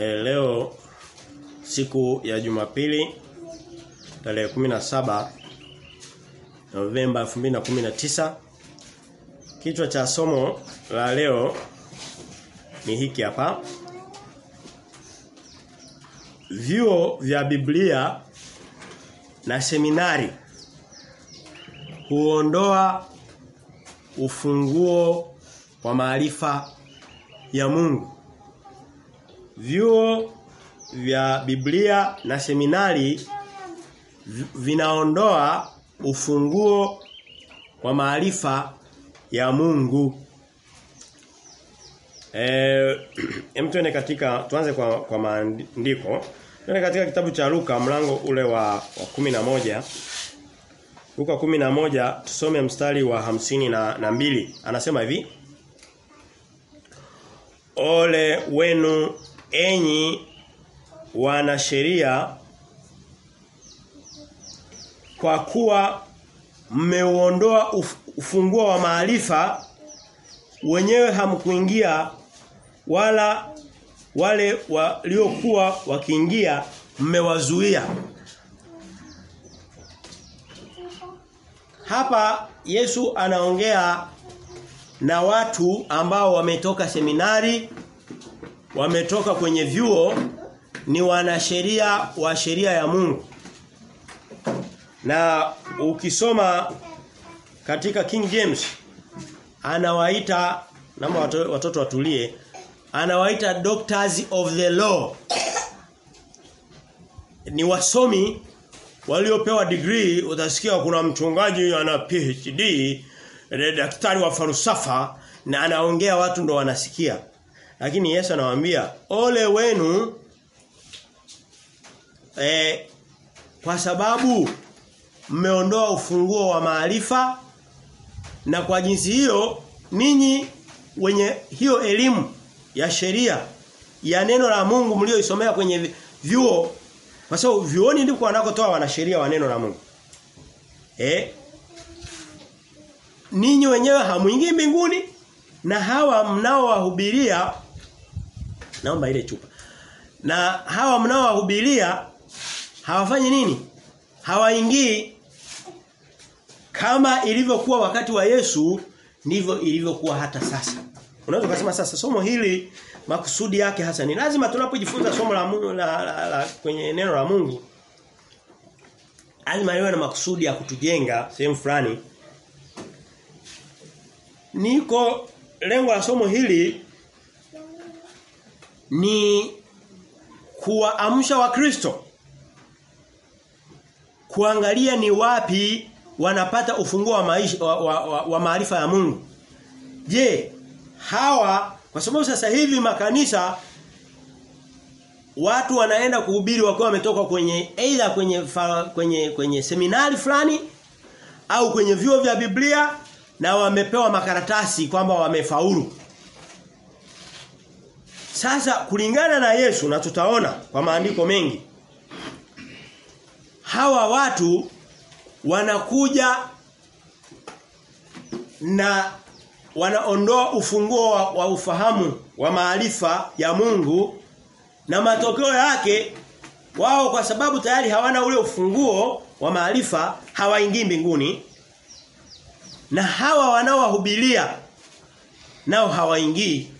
E, leo siku ya Jumapili tarehe 17 Novemba 2019 Kichwa cha somo la leo ni hiki hapa. Vyuo vya Biblia na seminari huondoa ufunguo wa maarifa ya Mungu. Vyuo vya Biblia na seminari vinaondoa ufunguo wa maarifa ya Mungu. Eh, hem katika tuanze kwa kwa maandiko. Tuende katika kitabu cha Luka mlango ule wa wa kumi na moja Luka kumi na moja tusome mstari wa hamsini na, na mbili. Anasema hivi. Ole wenu enyi wanasheria kwa kuwa mmeuondoa uf, ufunguo wa maarifa wenyewe hamkuingia wala wale waliokuwa wakiingia mmewazuia. Hapa Yesu anaongea na watu ambao wametoka seminari wametoka kwenye vyuo ni wanasheria wa sheria ya Mungu. Na ukisoma katika King James anawaita namba watoto, watoto watulie anawaita doctors of the law. Ni wasomi waliopewa degree utasikia kuna mchungaji ana PhD daktari wa falsafa na anaongea watu ndo wanasikia lakini Yesu anawaambia ole wenu eh, kwa sababu mmeondoa ufunguo wa maarifa na kwa jinsi hiyo ninyi wenye hiyo elimu ya sheria ya neno la Mungu mlioisomea kwenye vyuo kwa sababu vyuoni ndipo wanakotoa wanasheria wa neno la Mungu. Eh? Ninyi wenyewe hamuingii mbinguni na hawa mnaowahubiria naomba ile chupa. Na hawa mnaowahubiria hawafanyi nini? Hawaingii kama ilivyokuwa wakati wa Yesu ndivyo ilivyokuwa hata sasa. Unaweza kusema sasa somo hili makusudi yake hasa ni lazima tunapojifunza somo la, Mungu, la, la, la kwenye neno la Mungu lazima liwe na makusudi ya kutujenga sehemu fulani. Niko lengo la somo hili ni kuwaamsha wakristo kuangalia ni wapi wanapata ufunguo wa maisha wa, wa, wa, wa maarifa ya Mungu. Je, hawa kwa sababu sasa hivi makanisa watu wanaenda kuhubiri wakiwa wametoka kwenye aidha kwenye kwenye kwenye seminari fulani au kwenye vyuo vya Biblia na wamepewa makaratasi kwamba wamefaulu. Sasa kulingana na Yesu na tutaona kwa maandiko mengi hawa watu wanakuja na wanaondoa ufunguo wa, wa ufahamu wa maarifa ya Mungu na matokeo yake wao kwa sababu tayari hawana ule ufunguo wa maarifa hawaingii mbinguni. Na hawa wanaowahubiria nao hawaingii.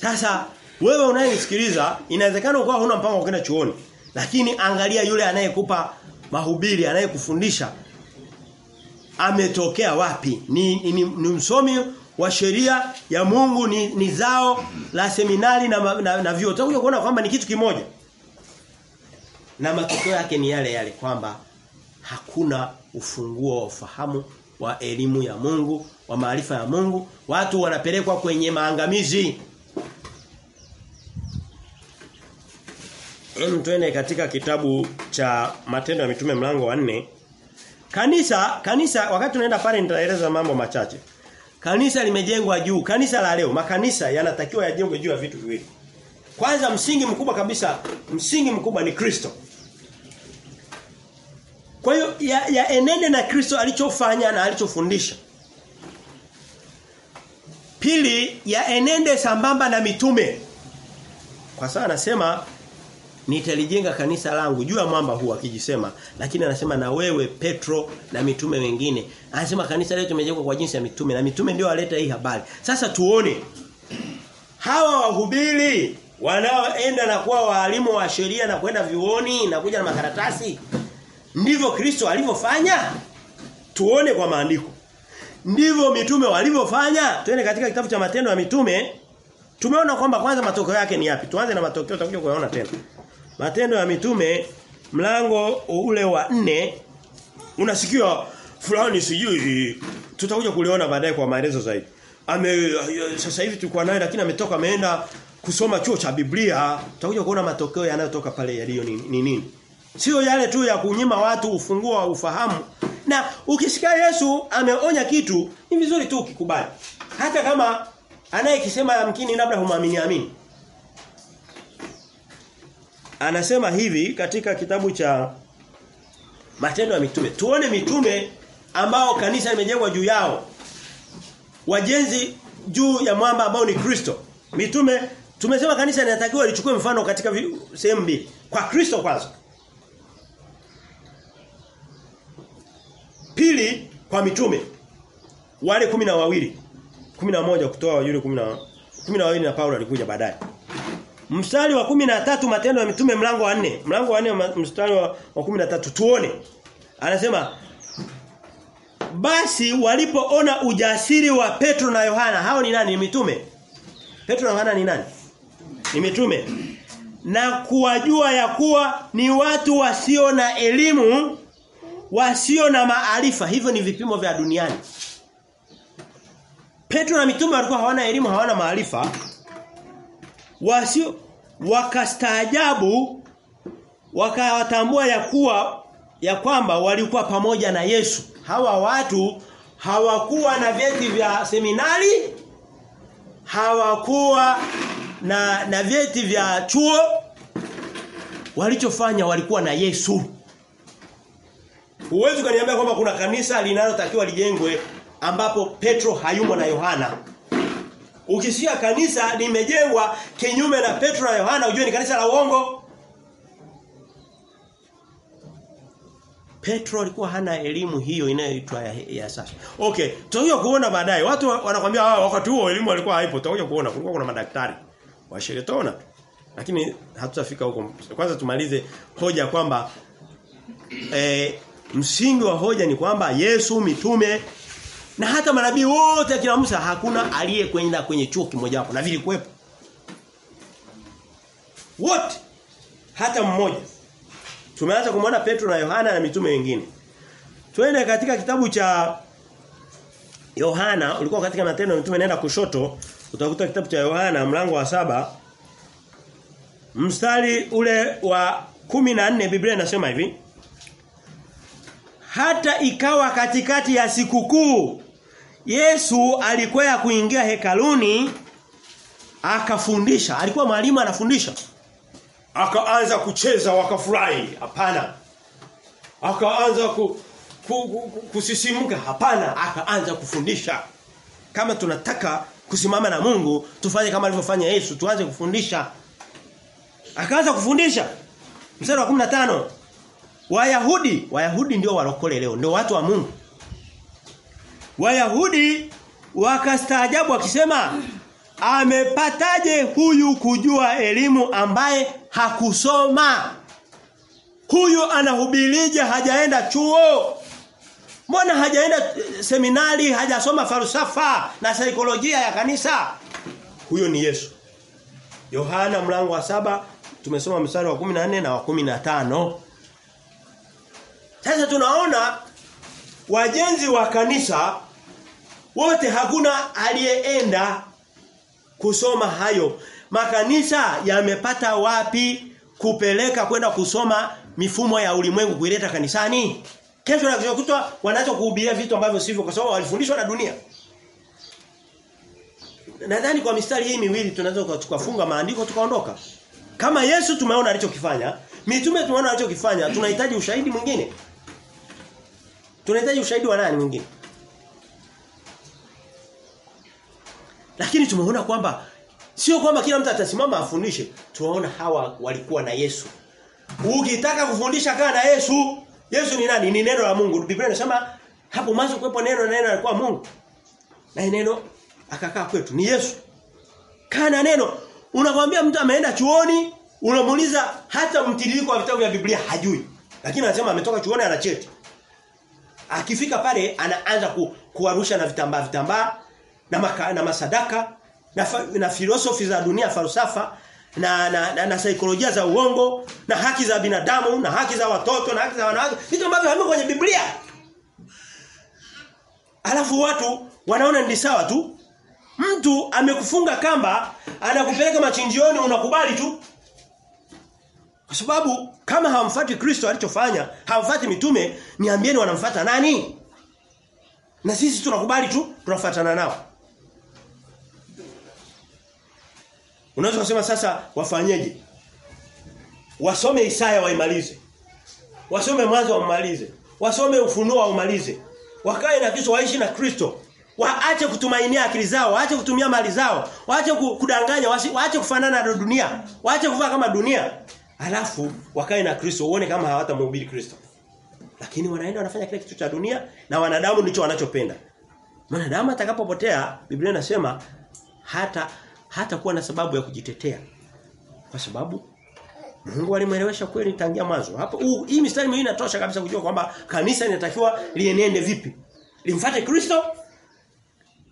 Sasa wewe unayenisikiliza inawezekana ukawa huna mpango wa kwenda chuoni lakini angalia yule anayekupa mahubiri anayekufundisha ametokea wapi? Ni, ni, ni, ni msomi wa sheria ya Mungu ni, ni zao la seminari na na, na vyuo. Utakuja kuona kwamba ni kitu kimoja. Na matokeo yake ni yale yale kwamba hakuna ufunguo wa ufahamu wa elimu ya Mungu wa maarifa ya Mungu. Watu wanapelekwa kwenye maangamizi Hem tuende katika kitabu cha Matendo ya Mitume mlango wa nne Kanisa kanisa wakati tunaenda pale nitaeleza mambo machache. Kanisa limejengwa juu. Kanisa la leo, makanisa yanatakiwa yajengwe juu ya vitu viwili. Kwanza msingi mkubwa kabisa, msingi mkubwa ni Kristo. Kwa hiyo ya, ya enende na Kristo alichofanya na alichofundisha. Pili ya enende sambamba na mitume. kwa sababu anasema nitalijenga kanisa langu. Juu ya mwamba huu akijisema lakini anasema na wewe Petro na mitume wengine. Anasema kanisa letu limejengwa kwa jinsi ya mitume na mitume ndio waleta hii habari. Sasa tuone. Hawa wahubiri wanaoenda na kuwa walimu wa sheria na kwenda vioni na kuja na makaratasi ndivyo Kristo alivyofanya? Tuone kwa maandiko. Ndivyo mitume walivyofanya? Twende katika kitabu cha matendo ya mitume. Tumeona kwamba kwanza matokeo yake ni yapi? Tuanze na matokeo tutakuja kuyaona tena matendo ya mitume mlango ule wa nne unasikia fulani sijui tutakuja kuliona baadaye kwa maelezo zaidi. Ame sasa hivi tulikuwa naye lakini ametoka ameenda kusoma chuo cha Biblia. Tutakuja kuona matokeo yanayotoka pale yaliyo ni nini. Ni, sio yale tu ya kunyima watu ufunguo wa ufahamu. Na ukisikia Yesu ameonya kitu ni vizuri tu ukikubali. Hata kama anayekisema yamkini labda humwamini amini anasema hivi katika kitabu cha Matendo ya Mitume. Tuone mitume ambao kanisa limejengwa juu yao. Wajenzi juu ya mwamba ambao ni Kristo. Mitume tumesema kanisa linatakiwa lichukue mfano katika sehemu mbili. Kwa Kristo kwanza. Pili kwa mitume. Wale kumi na wawili. Kumi na moja kutoa yule kumi na kumi na wawili na Paulo alikuja baadaye mstari wa kumi na tatu matendo ya mitume mlango wa nne. Mlango wa nne mstari wa, wa kumi na tatu. Tuone. Anasema basi walipoona ujasiri wa Petro na Yohana hao ni nani? Ni mitume. Petro na Yohana ni nani? Ni mitume. Na kuwajua ya kuwa ni watu wasio na elimu wasio na maarifa. Hivyo ni vipimo vya duniani. Petro na mitume walikuwa hawana elimu hawana maarifa. Wasio wakastaajabu wakawatambua ya kuwa ya kwamba walikuwa pamoja na Yesu. Hawa watu hawakuwa na vyeti vya seminari hawakuwa na na vyeti vya chuo. Walichofanya walikuwa na Yesu. Huwezi kaniambia kwamba kuna kanisa linalotakiwa lijengwe ambapo Petro hayumo na Yohana. Ukisikia kanisa limejengwa kinyume na Petro na Yohana ujue ni kanisa la uongo. Petro alikuwa hana elimu hiyo inayoitwa ya, ya sasa. Okay, tutakuja kuona baadaye. Watu wanakuambia ah wakati huo elimu alikuwa haipo. Tutakuja kuona kulikuwa kuna madaktari wa sheretona. Lakini hatutafika huko. Kwanza tumalize hoja kwamba eh, msingi wa hoja ni kwamba Yesu mitume na hata manabii wote akina Musa hakuna aliyekwenda kwenye chuo kimoja hapo na vilikuwepo. Wote hata mmoja. Tumeanza kumwona Petro na Yohana na mitume wengine. Twende katika kitabu cha Yohana, ulikuwa katika matendo mitume nenda kushoto, utakuta kitabu cha Yohana mlango wa saba mstari ule wa kumi na nne Biblia inasema hivi hata ikawa katikati ya sikukuu Yesu alikwea kuingia hekaluni akafundisha. Alikuwa mwalimu anafundisha. Akaanza kucheza wakafurahi. Hapana. Akaanza ku, ku, ku, ku, kusisimka hapana. Akaanza kufundisha. Kama tunataka kusimama na Mungu tufanye kama alivyofanya Yesu. Tuanze kufundisha. Akaanza kufundisha. Mstari wa 15 Wayahudi, Wayahudi ndio walokole leo, ndio watu wa Mungu. Wayahudi wakastaajabu wakisema amepataje huyu kujua elimu ambaye hakusoma? Huyu anahubirije hajaenda chuo? Mbona hajaenda seminari, hajasoma falsafa na saikolojia ya kanisa? Huyo ni Yesu. Yohana mlango wa saba tumesoma mstari wa 14 na wa 15. Sasa tunaona wajenzi wa kanisa wote hakuna aliyeenda kusoma hayo. Makanisa yamepata wapi kupeleka kwenda kusoma mifumo ya ulimwengu kuileta kanisani? Kesho na kesho kutwa wanacho kuhubiria vitu ambavyo sivyo kwa sababu walifundishwa na dunia. Nadhani kwa mistari hii miwili tunaweza tukafunga maandiko tukaondoka. Kama Yesu tumeona alichokifanya, mitume tumeona alichokifanya, tunahitaji ushahidi mwingine. Tunahitaji ushahidi wa nani mwingine? Lakini tumeona kwamba Sio kwamba kila mtu atasimama afundishe. Tunaona hawa walikuwa na Yesu. Ukitaka kufundisha kaa na Yesu, Yesu ni nani? Ni neno la Mungu. Biblia inasema hapo mwanzo kuwepo neno na neno alikuwa Mungu. Na neno akakaa kwetu ni Yesu. Kaa na neno. Unakwambia mtu ameenda chuoni, unamuuliza hata mtiririko wa vitabu vya Biblia hajui. Lakini anasema ametoka chuoni ana cheti. Akifika pale anaanza ku, kuwarusha na vitambaa vitambaa na maka, na masadaka na, fa, na filosofi za dunia falsafa na na, na na saikolojia za uongo na haki za binadamu na haki za watoto na haki za wanawake vitu ambavyo havimo kwenye Biblia. Alafu watu wanaona ni sawa tu. Mtu amekufunga kamba, anakupeleka machinjioni unakubali tu. Kwa sababu kama hawamfuati Kristo alichofanya, hawafuati mitume, niambieni wanamfuata nani? Na sisi tunakubali tu, tunafuatana nao. Unaweza kusema sasa wafanyeje? Wasome Isaya waimalize. Wasome mwanzo waimalize. Wasome ufunuo waumalize. Wakae na Kristo waishi na Kristo. Waache kutumainia akili zao, waache kutumia mali zao, waache kudanganya, waache kufanana na dunia, waache kuvaa kama dunia. Alafu wakae na Kristo uone kama hawatamhubiri Kristo. Lakini wanaenda wanafanya kile kitu cha dunia na wanadamu ndicho wanachopenda. Mwanadamu atakapopotea, Biblia inasema hata hata kuwa na sababu ya kujitetea. Kwa sababu Mungu alimwelewesha kweli tangia mwanzo. Hapo uh, hii mistari miwili inatosha kabisa kujua kwamba kanisa linatakiwa lienende vipi. Limfuate Kristo?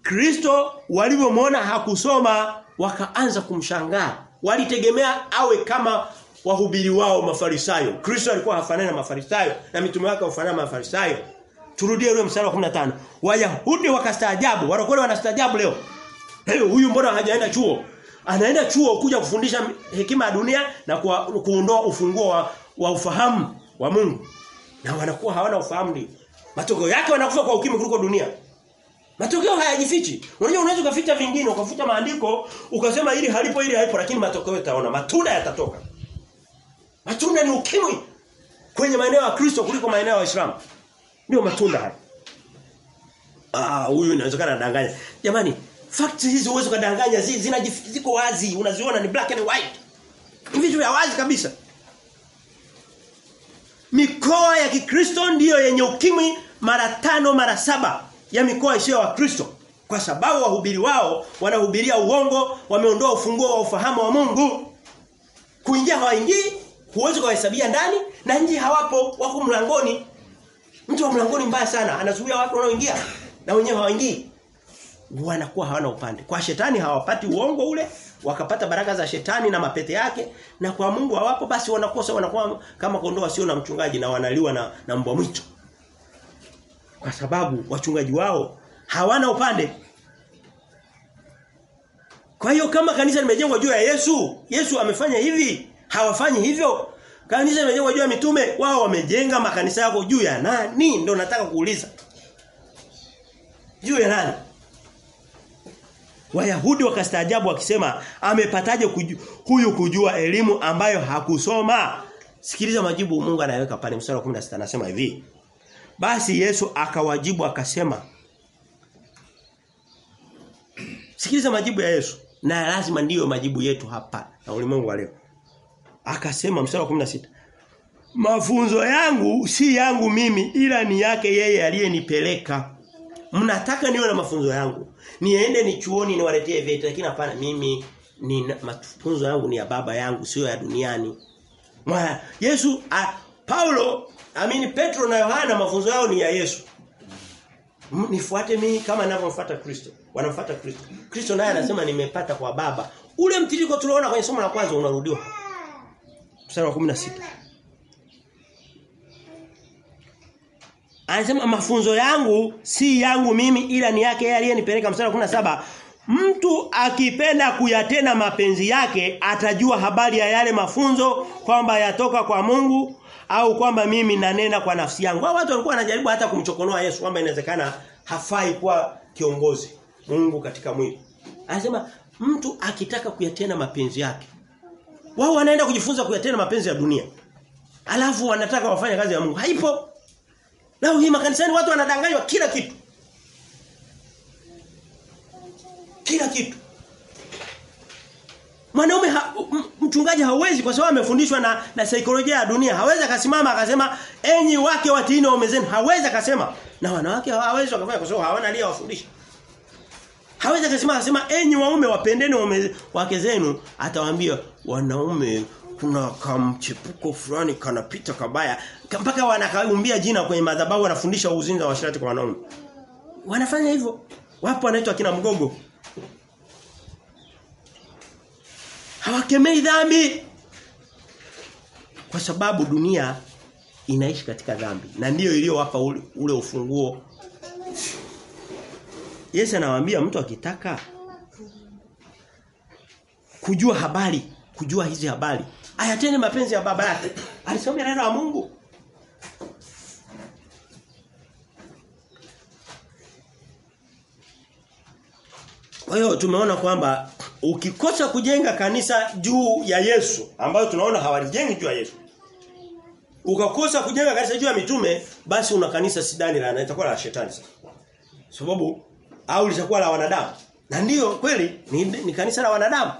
Kristo walivyomwona hakusoma wakaanza kumshangaa. Walitegemea awe kama wahubiri wao mafarisayo. Kristo alikuwa hafanani na mafarisayo na mitume wake hafanani na mafarisayo. Turudie ule mstari wa 15. Wayahudi wakastaajabu, warokole wanastaajabu leo. Hey, huyu mbona hajaenda chuo? Anaenda chuo kuja kufundisha hekima ya dunia na kuondoa ufunguo wa, wa ufahamu wa Mungu. Na wanakuwa hawana ufahamu ndio. Matokeo yake wanakufa kwa ukimwi kuliko dunia. Matokeo hayajifichi. Unajua unaweza kuficha vingine, ukafuta maandiko, ukasema ili halipo ili halipo lakini matokeo utaona. Matunda yatatoka. Matunda ni ukimwi kwenye maeneo ya Kristo kuliko maeneo ya Waislamu. Ndio matunda haya. Ah, huyu inawezekana anadanganya. Jamani, facts hizi uwezo kadanganya zina ziko wazi, unaziona ni black and white. Ni vitu vya wazi kabisa. Mikoa ya Kikristo ndiyo yenye ukimwi mara tano mara saba ya mikoa isiyo wa Kristo. Kwa sababu wahubiri wao wanahubiria uongo, wameondoa ufunguo wa ufahamu wa Mungu. Kuingia hawaingii, huwezi kuhesabia ndani na nje hawapo, wako mlangoni. Mtu wa mlangoni mbaya sana, anazuia watu wanaoingia na wenyewe hawaingii. Wanakuwa hawana upande. Kwa shetani hawapati uongo ule, wakapata baraka za shetani na mapete yake na kwa Mungu hawapo basi wanakosa wanakuwa kama kondoo sio na mchungaji na wanaliwa na, na mbwa mwitu. Kwa sababu wachungaji wao hawana upande. Kwa hiyo kama kanisa limejengwa juu ya Yesu, Yesu amefanya hivi, hawafanyi hivyo. Kanisa limejengwa juu ya mitume, wao wamejenga makanisa yako juu ya nani? Ndio nataka kuuliza. Juu ya nani? Wayahudi wakastaajabu wakisema amepataje kuju, huyu kujua elimu ambayo hakusoma? Sikiliza majibu Mungu anayeweka pale mstari wa 16 anasema hivi. Basi Yesu akawajibu akasema Sikiliza majibu ya Yesu na lazima ndiyo majibu yetu hapa na ulimwengu wa leo. Akasema mstari wa 16 Mafunzo yangu si yangu mimi ila ni yake yeye aliyenipeleka. Mnataka niwe na mafunzo yangu. Niende ni chuoni niwaletee vyeti lakini hapana mimi ni mafunzo yangu ni ya baba yangu sio ya duniani. Mwa, Yesu a, Paulo amini Petro na Yohana mafunzo yao ni ya Yesu. Nifuate mimi kama ninavyomfuata Kristo. Wanamfuata Kristo. Kristo naye anasema nimepata kwa baba. Ule mtiriko tuliona kwenye somo la kwanza unarudiwa. Mstari wa 16. Anasema mafunzo yangu si yangu mimi ila ni yake yeye aliyenipeleka mstari wa 17. Mtu akipenda kuyatenda mapenzi yake atajua habari ya yale mafunzo kwamba yatoka kwa Mungu au kwamba mimi nanena kwa nafsi yangu. Hao watu walikuwa wanajaribu hata kumchokonoa Yesu kwamba inawezekana hafai kuwa kiongozi Mungu katika mwili. Anasema mtu akitaka kuyatenda mapenzi yake. Wao wanaenda kujifunza kuyatenda mapenzi ya dunia. Alafu wanataka wafanye kazi ya Mungu. Haipo. Leo hii makanisani watu wanadanganywa kila kitu. Kila kitu. Mwanaume ha, mchungaji hawezi kwa sababu amefundishwa na na saikolojia ya dunia. Hawezi akasimama akasema enyi wake watiini waume zenu. Hawezi akasema. Na wanawake hawawezi wakafanya kwa sababu hawana nia. Hawezi akasema asema enyi waume wapendeni waume wake zenu atawaambia wanaume kuna kamchepuko fulani kanapita kabaya mpaka wanakaumbia jina kwenye madhabahu wanafundisha uzinzi wa washirati kwa wanaume. Wanafanya hivyo. Wapo wanaitwa kina mgogo. Hawakemei dhambi. Kwa sababu dunia inaishi katika dhambi na ndiyo iliyowapa ule, ule ufunguo. Yesu anawaambia mtu akitaka kujua habari, kujua hizi habari, ayatende mapenzi ya baba yake. Alisomea neno la Mungu. Kwa hiyo tumeona kwamba ukikosa kujenga kanisa juu ya Yesu ambayo tunaona hawalijengi juu ya Yesu. Ukakosa kujenga kanisa juu ya mitume basi una kanisa sidani la itakuwa la shetani sasa. Sababu au litakuwa la wanadamu. Na ndiyo kweli ni, ni kanisa la wanadamu.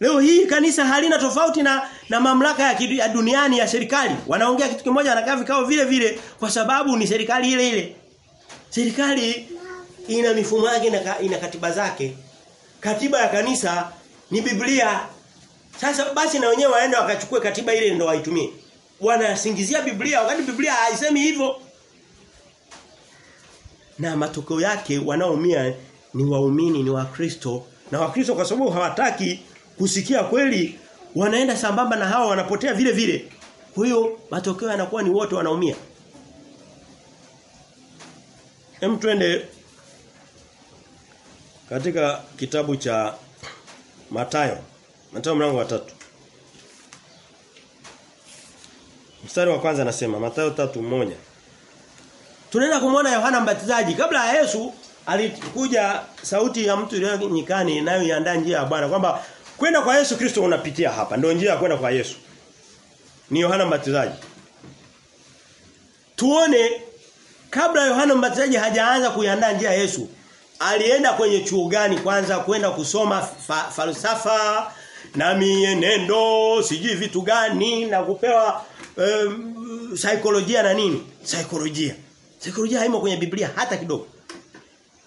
Leo hii kanisa halina tofauti na na mamlaka ya, kidu, ya duniani ya serikali. Wanaongea kitu kimoja wanakaa vikao vile vile kwa sababu ni serikali ile ile. Serikali ina mifumo yake na ina katiba zake. Katiba ya kanisa ni Biblia. Sasa basi na wenyewe waende wakachukue katiba ile ndio waitumie. Wanasingizia Biblia wakati Biblia haisemi hivyo. Na matokeo yake wanaoumia ni waumini ni wakristo na wakristo kwa sababu hawataki kusikia kweli wanaenda sambamba na hawa wanapotea vile vile. Kwa hiyo matokeo yanakuwa ni wote wanaumia. Hem twende katika kitabu cha Matayo. Matayo mlango wa tatu. Mstari wa kwanza anasema Matayo tatu moja Tunaenda kumwona Yohana Mbatizaji kabla ya Yesu alikuja sauti ya mtu ile nyikani nayo iandaa njia ya Bwana kwamba kwenda kwa Yesu Kristo unapitia hapa ndio njia ya kwenda kwa Yesu. Ni Yohana Mbatizaji. Tuone kabla Yohana Mbatizaji hajaanza kuiandaa njia ya Yesu alienda kwenye chuo gani kwanza kwenda kusoma fa, falsafa na mienendo sijui vitu gani na kupewa um, saikolojia na nini saikolojia saikolojia haimo kwenye Biblia hata kidogo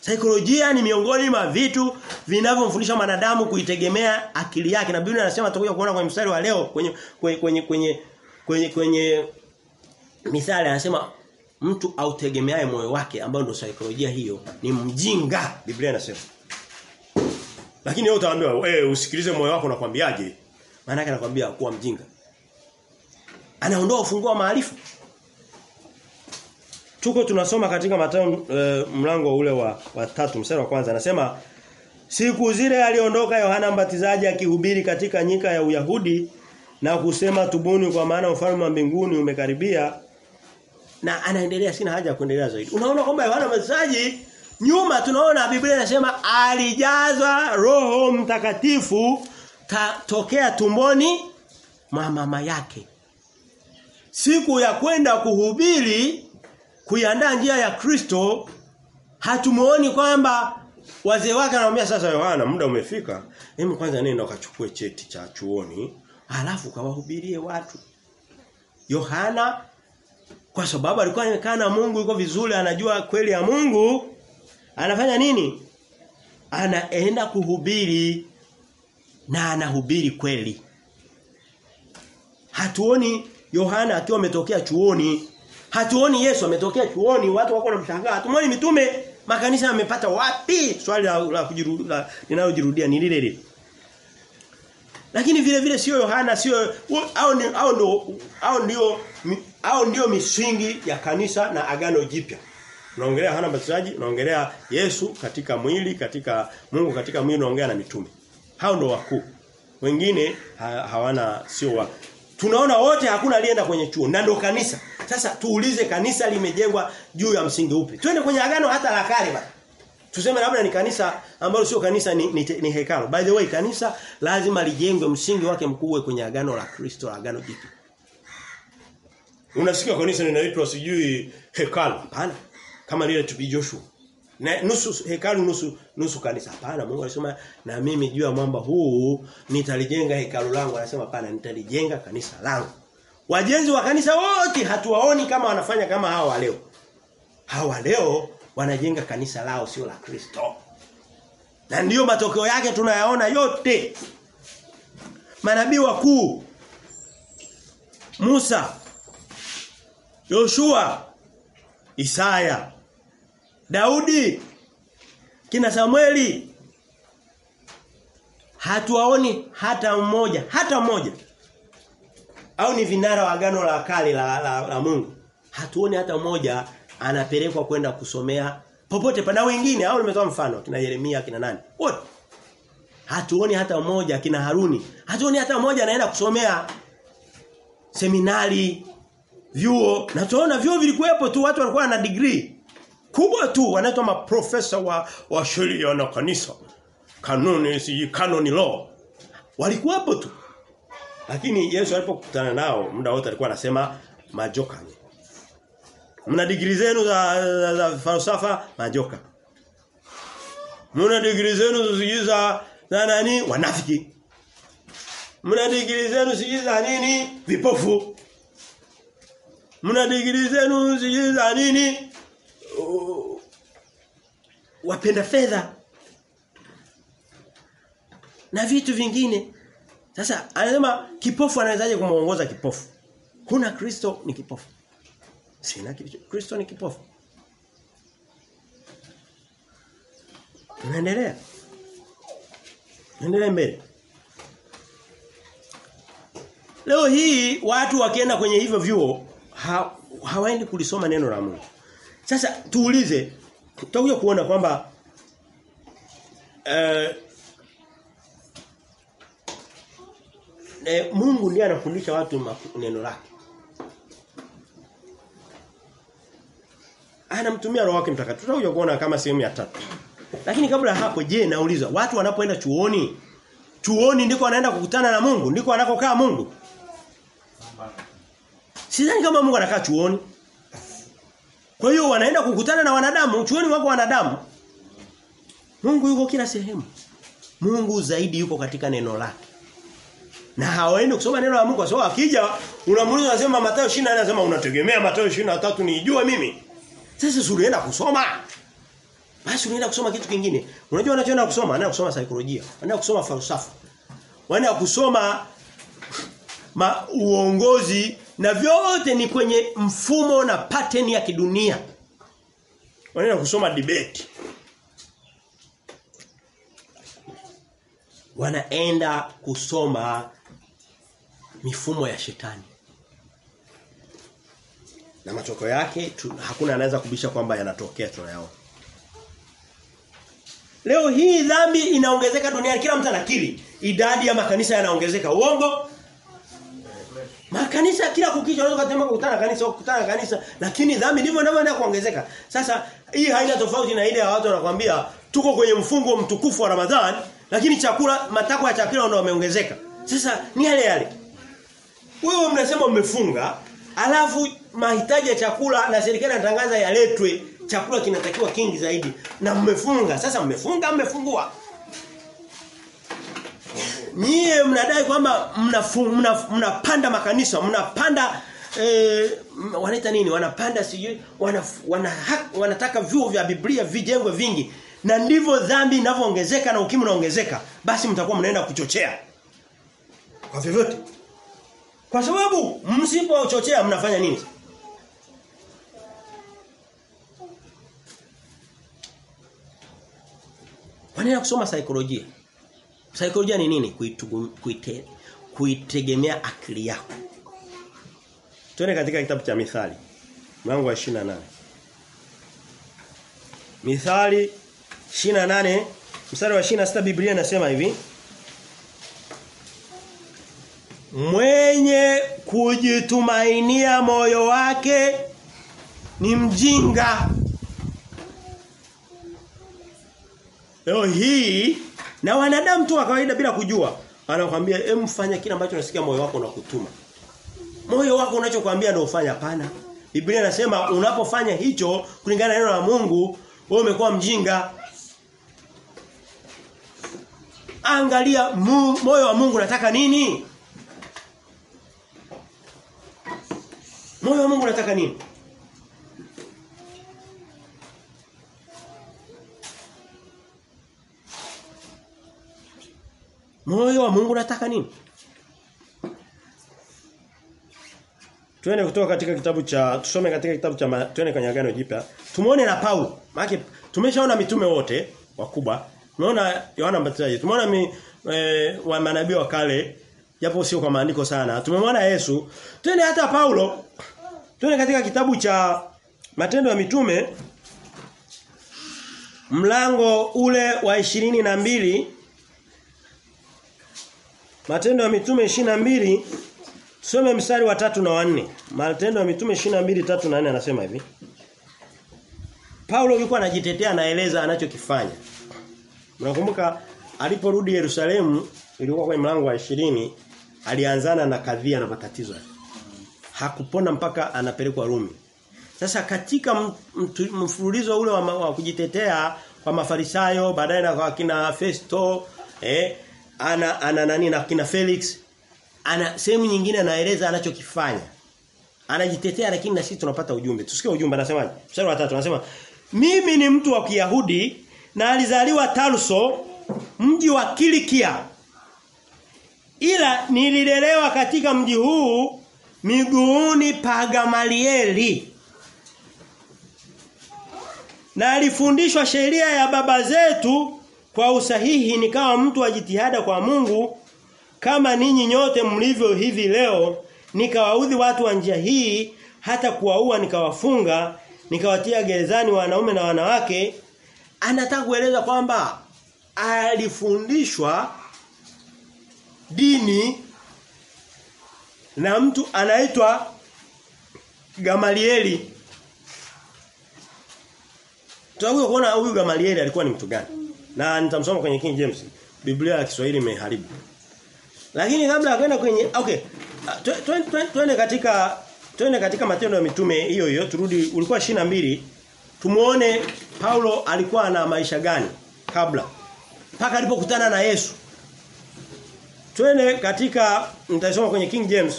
Saikolojia ni miongoni mwa vitu vinavyomfundisha mwanadamu kuitegemea akili yake na Biblia inasema tutakuja kuona kwenye mstari wa leo kwenye kwenye kwenye kwenye kwenye, kwenye misali anasema mtu autegemeaye moyo wake ambao ndio saikolojia hiyo ni mjinga Biblia inasema. Lakini wewe utaambiwa wewe usikilize moyo wako nakwambiaje? Maana yake anakuambia kuwa mjinga. Anaondoa ufunguo wa maarifa. Tuko tunasoma katika Mathayo e, mlango ule wa, wa tatu mstari wa kwanza anasema siku zile aliondoka Yohana Mbatizaji akihubiri katika nyika ya Uyahudi na kusema tubuni kwa maana ufalme wa mbinguni umekaribia na anaendelea sina haja ya kuendelea zaidi. Unaona kwamba Yohana Mbatizaji nyuma tunaona Biblia inasema alijazwa Roho Mtakatifu ta, tokea tumboni mwa mama yake. Siku ya kwenda kuhubiri kuiandaa njia ya Kristo hatumuoni kwamba wazee wake anamwambia sasa Yohana muda umefika. Hebu kwanza nenda ukachukue cheti cha chuoni alafu kawahubirie watu. Yohana kwa sababu alikuwa amekaa na Mungu yuko vizuri anajua kweli ya Mungu anafanya nini? Anaenda kuhubiri na anahubiri kweli. Hatuoni Yohana akiwa ametokea chuoni Hatuoni Yesu ametokea chuoni, watu wako wanamshangaa. Hatuoni mitume, makanisa yamepata wapi? Swali la, la kujirudia linalojirudia ni lile lile. Lakini vile vile sio Yohana, sio au ndio au ndio au ndio misingi ya kanisa na agano jipya. Unaongelea Yohana Mbatizaji, unaongelea Yesu katika mwili, katika Mungu katika mwili, unaongea na mitume. Hao ndio wakuu. Wengine ha, hawana sio wa. Tunaona wote hakuna alienda kwenye chuo na ndo kanisa. Sasa tuulize kanisa limejengwa juu ya msingi upi? Twende kwenye agano hata la kale bana. Tuseme labda ni kanisa ambalo sio kanisa ni, ni, ni hekalo. By the way kanisa lazima lijengwe msingi wake mkuu kwenye agano la Kristo, la agano jipya. Unasikia kanisa linaitwa sijui hekalo. Hapana. Kama lile tupi Joshua. Na nusu hekalu nusu nusu kanisa. Hapana, Mungu alisema na mimi juu ya mwamba huu nitalijenga hekalu langu. Anasema hapana, nitalijenga kanisa langu. Wajenzi wa kanisa wote hatuwaoni kama wanafanya kama hawa leo. Hawa leo wanajenga kanisa lao sio la Kristo. Na ndiyo matokeo yake tunayaona yote. Manabii wakuu Musa Yoshua Isaya Daudi kina Samueli. Hatuwaoni hata mmoja hata mmoja. Au ni vinara wa agano la kale la, la, la Mungu? Hatuoni hata mmoja anapelekwa kwenda kusomea popote pana wengine au nimetoa mfano kina Yeremia kina nani? Wote. Hatuoni hata mmoja kina Haruni. Hatuoni hata mmoja anaenda kusomea seminari vyuo. Na tunaona vyuo vilikuwepo tu watu walikuwa na degree kubwa tu wanaitwa maprofesa wa wa sheria na kanisa. Kanuni si canon law. Walikuwepo tu. Lakini Yesu alipokutana nao muda wote alikuwa anasema majoka. Mna digrii zenu za, za, za falsafa? Majoka. Mna digrii zenu za na nani? Wanafiki. Mna digrii zenu za nini? Vipofu. Mna digrii zenu za nini uh, wapenda fedha na vitu vingine. Sasa anasema kipofu anawezaje kumuongoza kipofu? Huna Kristo ni kipofu. Sina Kristo ni kipofu. Tunaendelea. Tunaendelea mbele. Leo hii watu wakienda kwenye hivyo vyuo ha, hawaendi kulisoma neno la Mungu. Sasa tuulize tutakuja kuona kwamba eh, eh, Mungu ndiye anafundisha watu neno lake. Anamtumia roho wake mtakatifu. Tutakuja kuona kama sehemu ya tatu. Lakini kabla hapo je, nauliza watu wanapoenda chuoni chuoni ndiko wanaenda kukutana na Mungu, ndiko anakokaa Mungu. Sidhani kama Mungu anakaa chuoni. Kwa hiyo wanaenda kukutana na wanadamu, chuoni wako wanadamu. Mungu yuko kila sehemu. Mungu zaidi yuko katika neno lake. Na hawaendi kusoma neno la Mungu kwa sababu akija unamuuliza unasema Mathayo 24 anasema unategemea Mathayo 23 niijue mimi. Sasa si unaenda kusoma. Basi unaenda kusoma kitu kingine. Unajua wanachoenda kusoma? Anaenda kusoma saikolojia, anaenda kusoma falsafa. Wanaenda kusoma ma uongozi na vyote ni kwenye mfumo na pattern ya kidunia. Wanaenda kusoma debate. Wanaenda kusoma mifumo ya shetani. Na matokeo yake tu, hakuna anaweza kubisha kwamba yanatokea tunayaona. Leo hii dhambi inaongezeka duniani kila mtu anakiri. Idadi ya makanisa yanaongezeka. Uongo? Makanisa kila kukicha unaweza kusema kukutana kanisa kukutana kanisa lakini dhambi ndivyo inavyoenda kuongezeka. Sasa hii haina tofauti na ile ya watu wanakuambia tuko kwenye mfungo mtukufu wa Ramadhani lakini chakula matakwa ya chakula ndio yameongezeka. Sasa ni yale yale. Wewe mnasema mmefunga alafu mahitaji ya chakula na serikali inatangaza yaletwe chakula kinatakiwa kingi zaidi na mmefunga sasa mmefunga mmefungua Nyie mnadai kwamba mnapanda mna, mna makanisa mnapanda eh, wanaita nini? Wanapanda sijui wana, wana, wanataka vyuo vya Biblia vijengwe vingi. Na ndivyo dhambi inavyoongezeka na ukimu unaongezeka basi mtakuwa mnaenda kuchochea. Kwa vyovyote. Kwa sababu msipochochea mnafanya nini? Wanaenda kusoma saikolojia. Saikolojia ni nini? Kuitugu, kuite, kuitegemea akili yako. Tuone katika kitabu cha Mithali. Mlango wa 28. Mithali 28 mstari wa 26 Biblia inasema hivi. Mwenye kujitumainia moyo wake ni mjinga. Leo hii na wanadamu tu wa kawaida bila kujua anakuambia em fanya kile ambacho unasikia moyo wako unakutuma. Moyo wako unachokuambia ndio ufanya hapana. Biblia inasema unapofanya hicho kulingana na neno la Mungu wewe umekuwa mjinga. Angalia mu, moyo wa Mungu unataka nini? Moyo wa Mungu unataka nini? Moyo wa Mungu unataka nini? Tuende kutoka katika kitabu cha tusome katika kitabu cha tuende kwenye agano jipya. Tumuone na Paulo. Maana tumeshaona mitume wote wakubwa. Tumeona Yohana Mbatizaji. Tumeona mi, e, wa manabii wa kale japo sio kwa maandiko sana. Tumemwona Yesu. Twende hata Paulo. Twende katika kitabu cha Matendo ya Mitume mlango ule wa ishirini na mbili Matendo ya Mitume mbili Tusome mstari wa tatu na wanne. Matendo ya Mitume 22 3 na 4 anasema hivi. Paulo yuko anajitetea anaeleza anachokifanya. Mnakumbuka aliporudi Yerusalemu ilikuwa kwenye mlango wa ishirini alianzana na kadhia na matatizo. Hakupona mpaka anapelekwa Rumi. Sasa katika mfululizo ule wa, wa kujitetea kwa Mafarisayo baadaye na kwa kina Festo eh ana ana nani na kina Felix ana sehemu nyingine anaeleza anachokifanya. Anajitetea lakini na sisi tunapata ujumbe. Tusikie ujumbe anasemaje? Mstari wa 3 anasema mimi ni mtu wa Kiyahudi na alizaliwa Tarso mji wa Kilikia. Ila nililelewa katika mji huu miguuni pa Gamalieli. Na alifundishwa sheria ya baba zetu kwa usahihi nikawa mtu wa jitihada kwa Mungu kama ninyi nyote mlivyo hivi leo nikawaudhi watu wa njia hii hata kuwaua nikawafunga nikawatia gerezani wanaume na wanawake. Anataka kueleza kwamba alifundishwa dini na mtu anaitwa Gamalieli. Tutakuja kuona huyu Gamalieli alikuwa ni mtu gani na nitamsoma kwenye King James. Biblia ya Kiswahili imeharibu lakini kabla kwenda kwenye okay twende katika twende katika matendo ya mitume hiyo hiyo turudi ulikuwa mbili tumuone Paulo alikuwa na maisha gani kabla mpaka alipokutana na Yesu. Twende katika nitasoma kwenye King James.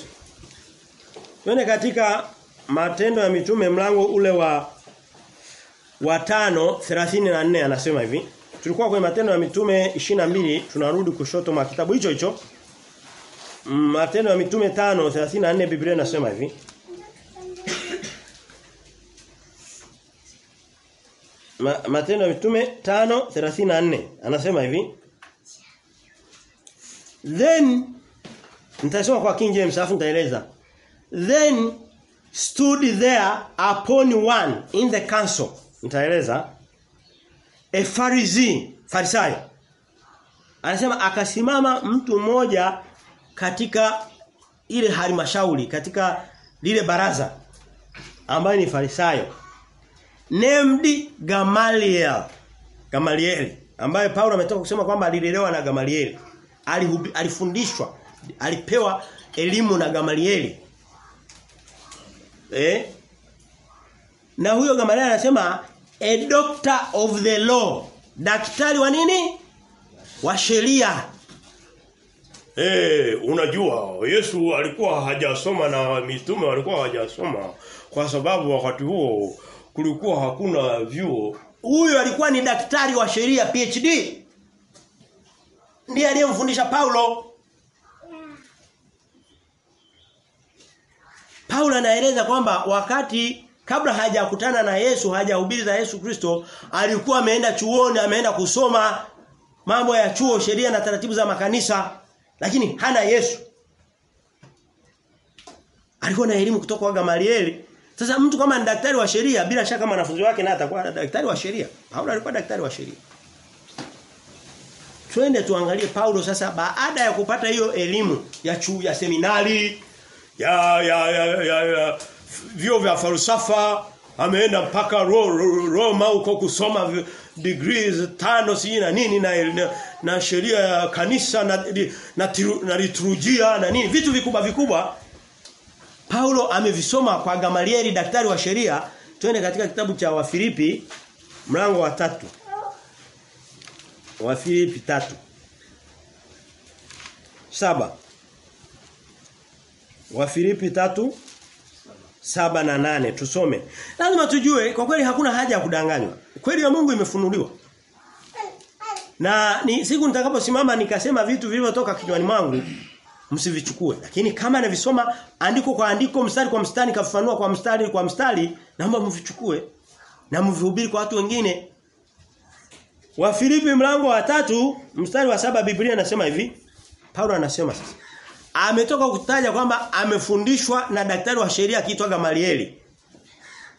Twende katika matendo ya mitume mlango ule wa wa 5 34 anasema hivi tulikuwa kwenye matendo ya mitume 22 tunarudi kushoto mwa kitabu hicho hicho Matendo ya Mitume 5:34 Biblia inasema hivi. Ma, Matendo ya Mitume 5:34 anasema hivi. Then nitasoma kwa King James afu nitaeleza. Then stood there upon one in the council. Nitaeleza. A Pharisee, Farisayo. Anasema akasimama mtu mmoja katika ile halmashauri katika lile baraza ambaye ni farisayo named Gamaliel Gamaliel ambaye Paulo ametoka kusema kwamba alilelewa na Gamaliel. Alihubi, alifundishwa alipewa elimu na Gamalieli eh? Na huyo Gamaliel anasema a doctor of the law daktari wa nini wa sheria Eh, hey, unajua Yesu alikuwa hajasoma na mitume walikuwa hawajasoma kwa sababu wakati huo kulikuwa hakuna vyuo. Huyo alikuwa ni daktari wa sheria PhD. Ndiye aliyemfundisha Paulo. Paulo anaeleza kwamba wakati kabla hajakutana na Yesu, hajahubiri za Yesu Kristo, alikuwa ameenda chuoni, ameenda kusoma mambo ya chuo, sheria na taratibu za makanisa lakini hana Yesu. Alikuwa na elimu kutoka kwa Gamalieli. Sasa mtu kama ni daktari wa sheria bila shaka wanafunzi wake naye atakuwa daktari wa sheria. Paulo alikuwa daktari wa sheria. Twende tuangalie Paulo sasa baada ya kupata hiyo elimu ya chuo ya seminari ya ya ya ya ya, ya vyo vya falsafa ameenda mpaka Ro, Ro, Roma huko kusoma degrees tano si na nini na, na, na sheria ya kanisa na na, na liturujia na nini vitu vikubwa vikubwa. Paulo amevisoma kwa Gamalieli daktari wa sheria. Twende katika kitabu cha Wafilipi mlango wa tatu. Wafilipi tatu. Saba. Wafilipi tatu saba na nane tusome. Lazima tujue kwa kweli hakuna haja ya kudanganywa. Kweli ya Mungu imefunuliwa. Na ni siku nitakaposimama nikasema vitu vilivyotoka kinywani mwangu msivichukue. Lakini kama navisoma andiko kwa andiko, mstari kwa mstari, kafafanua kwa mstari kwa mstari, naomba mvichukue na mvihubiri kwa watu wengine. Wa Filipi mlango wa tatu mstari wa saba Biblia anasema hivi. Paulo anasema sasa. Ametoka kutaja kwamba amefundishwa na daktari wa sheria akiitwa Gamalieli.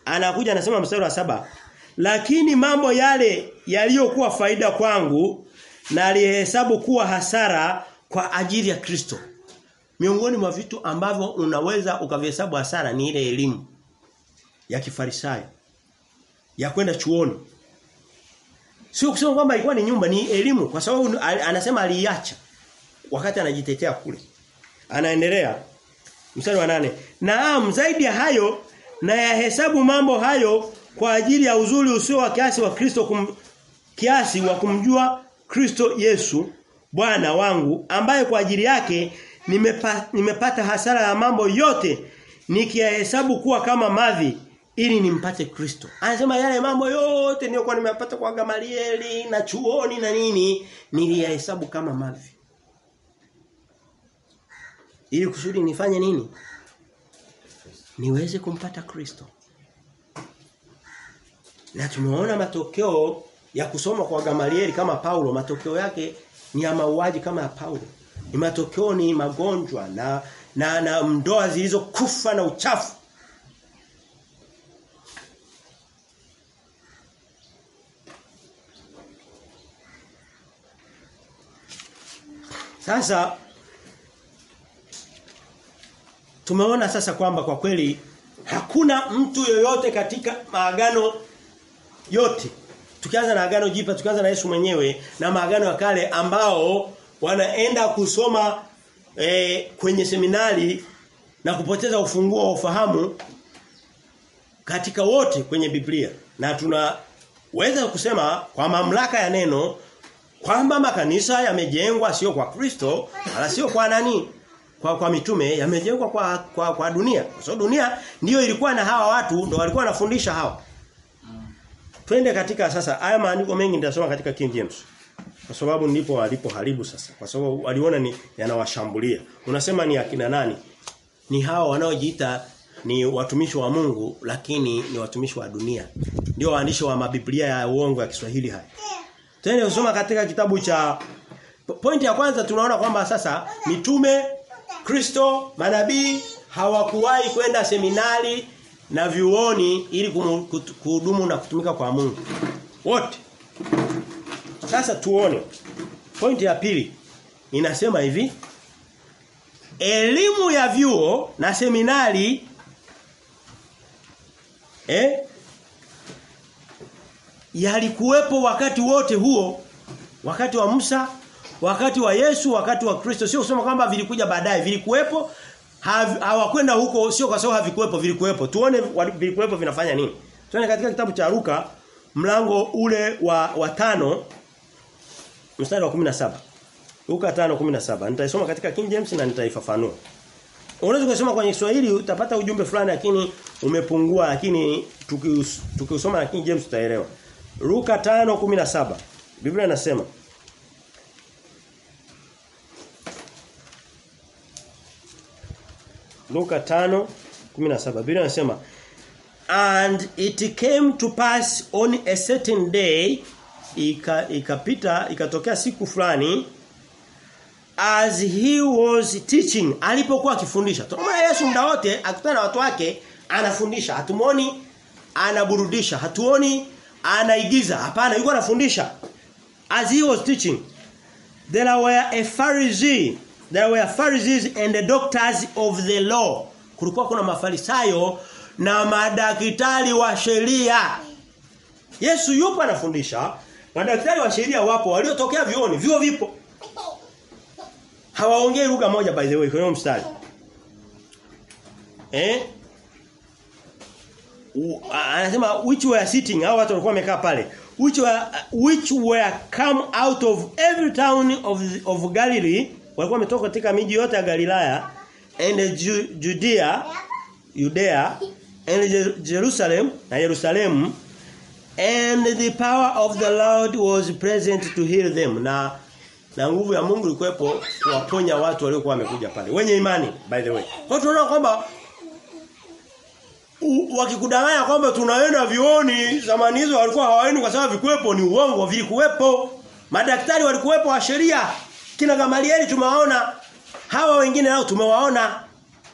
Anakuja anasema mstari wa saba lakini mambo yale yaliyokuwa faida kwangu na alihesabu kuwa hasara kwa ajili ya Kristo. Miongoni mwa vitu ambavyo unaweza ukavihesabu hasara ni ile elimu ya kifarisayo ya kwenda chuoni. Sio kusema kwamba ilikuwa ni nyumba ni elimu kwa sababu anasema aliacha wakati anajitetea kule. Anaendelea mstari wa nane Naam zaidi ya hayo na yahesabu mambo hayo kwa ajili ya uzuri usio wa kiasi wa Kristo kum, kiasi wa kumjua Kristo Yesu Bwana wangu ambaye kwa ajili yake nimepa, nimepata hasara ya mambo yote nikiyahesabu kuwa kama madhi ili nimpate Kristo. Anasema yale mambo yote niliyokuwa nimepata kwa Gamalieli na chuoni na nini niliyahesabu kama mavi. Ili kusudi nifanye nini? Niweze kumpata Kristo. Na tumeona matokeo ya kusoma kwa Gamalieli kama Paulo, matokeo yake ni ya mauaji kama ya Paulo. Ni matokeo ni magonjwa na na, na ndoa zilizokufa na uchafu. Sasa tumeona sasa kwamba kwa kweli hakuna mtu yoyote katika maagano yote. Tukianza na agano jipa tukianza na Yesu mwenyewe na maagano ya kale ambao wanaenda kusoma e, kwenye seminari na kupoteza ufunguo wa ufahamu katika wote kwenye Biblia. Na tunaweza kusema kwa mamlaka ya neno kwamba makanisa yamejengwa sio kwa Kristo wala sio kwa nani kwa kwa mitume yamejengwa kwa, kwa kwa dunia kwa so dunia ndiyo ilikuwa na hawa watu ndio walikuwa wanafundisha hawa Twende katika sasa haya maandiko mengi nitasoma katika King James. Kwa sababu ndipo walipo haribu sasa. Kwa sababu waliona ni yanawashambulia. Unasema ni akina nani? Ni hao wanaojiita ni watumishi wa Mungu lakini ni watumishi wa dunia. Ndio waandishi wa mabiblia ya uongo ya Kiswahili haya. Twende kusoma katika kitabu cha Pointi ya kwanza tunaona kwamba sasa mitume Kristo, manabii hawakuwahi kwenda seminari na vyuoni ili kuhudumu na kutumika kwa Mungu. Wote. Sasa tuone. Pointi ya pili inasema hivi. Elimu ya vyuo na seminari eh yalikuwepo wakati wote huo wakati wa Musa wakati wa Yesu wakati wa Kristo sio kusema kwamba vilikuja baadaye vilikuwepo hawakwenda huko sio kwa sababu havikuwepo vilikuwepo. Tuone vilikuwepo vinafanya nini. Tuone katika kitabu cha Luka mlango ule wa wa tano mstari wa 17 Luka 5:17 nitaisoma katika King James na nitaifafanua. Unaweza kusoma kwenye Kiswahili utapata ujumbe fulani lakini umepungua lakini tukiusoma na King James tutaelewa. Luka 5:17 Biblia inasema Luka 5:17 Biblia inasema and it came to pass on a certain day ikapita ikatokea siku fulani as he was teaching alipokuwa akifundisha. Tunaona Yesu muda wote akutana na watu wake anafundisha. Hatumoni anaburudisha. Hatuoni anaigiza. Hapana yuko anafundisha. As he was teaching there were a Pharisee there were Pharisees and the doctors of the law. Kulikuwa kuna mafarisayo na madaktari wa sheria. Yesu yupo anafundisha. Madaktari wa sheria wapo waliotokea vioni vio vipo. Hawaongei lugha moja by the way kwenye mstari. Eh? U- anasema which were sitting? Hao watu walikuwa wamekaa pale. Which were which were come out of every town of of Galilee walikuwa wametoka katika miji yote ya Galilaya and Ju- Judea Judea and Jerusalem na Yerusalemu and the power of the Lord was present to heal them. Na na nguvu ya Mungu ilikuwepo kuwaponya watu waliokuwa wamekuja pale. Wenye imani by the way. Kwa tunaona kwamba wakikudanganya kwamba tunaenda vioni zamani hizo walikuwa hawaendi kwa sababu vikuwepo ni uongo vilikuwepo. Madaktari walikuwepo wa sheria kina Gamalieli tumewaona. Hawa wengine nao tumewaona.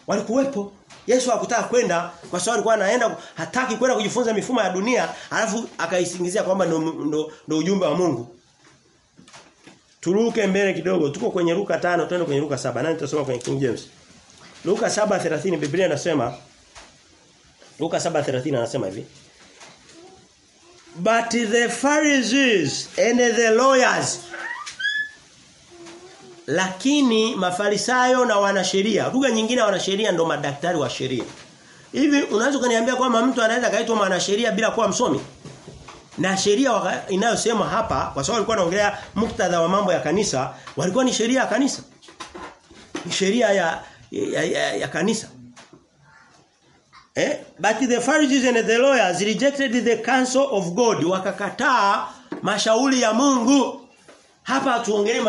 Walikuwepo. Yesu hakutaka kwenda kwa sababu alikuwa anaenda hataki kwenda kujifunza mifumo ya dunia alafu akaisingizia kwamba ndo, ndo, ndo ujumbe wa Mungu. Turuke mbele kidogo. Tuko kwenye Luka 5 twende kwenye Luka 7 nani tutasoma kwenye King James? Luka 7:30 Biblia inasema Luka 7:30 anasema hivi. But the Pharisees and the lawyers lakini mafarisayo na wanasheria lugha nyingine wanasheria ndo madaktari wa sheria hivi unaweza kuniambia kwamba mtu anaweza kaitwa mwanasheria bila kuwa msomi na sheria inayosema hapa kwa sababu alikuwa anaongelea muktadha wa mambo ya kanisa walikuwa ni sheria ya kanisa ni sheria ya ya, ya, ya kanisa Eh? But the Pharisees and the lawyers rejected the counsel of God. Wakakataa mashauri ya Mungu. Hapa tuongelee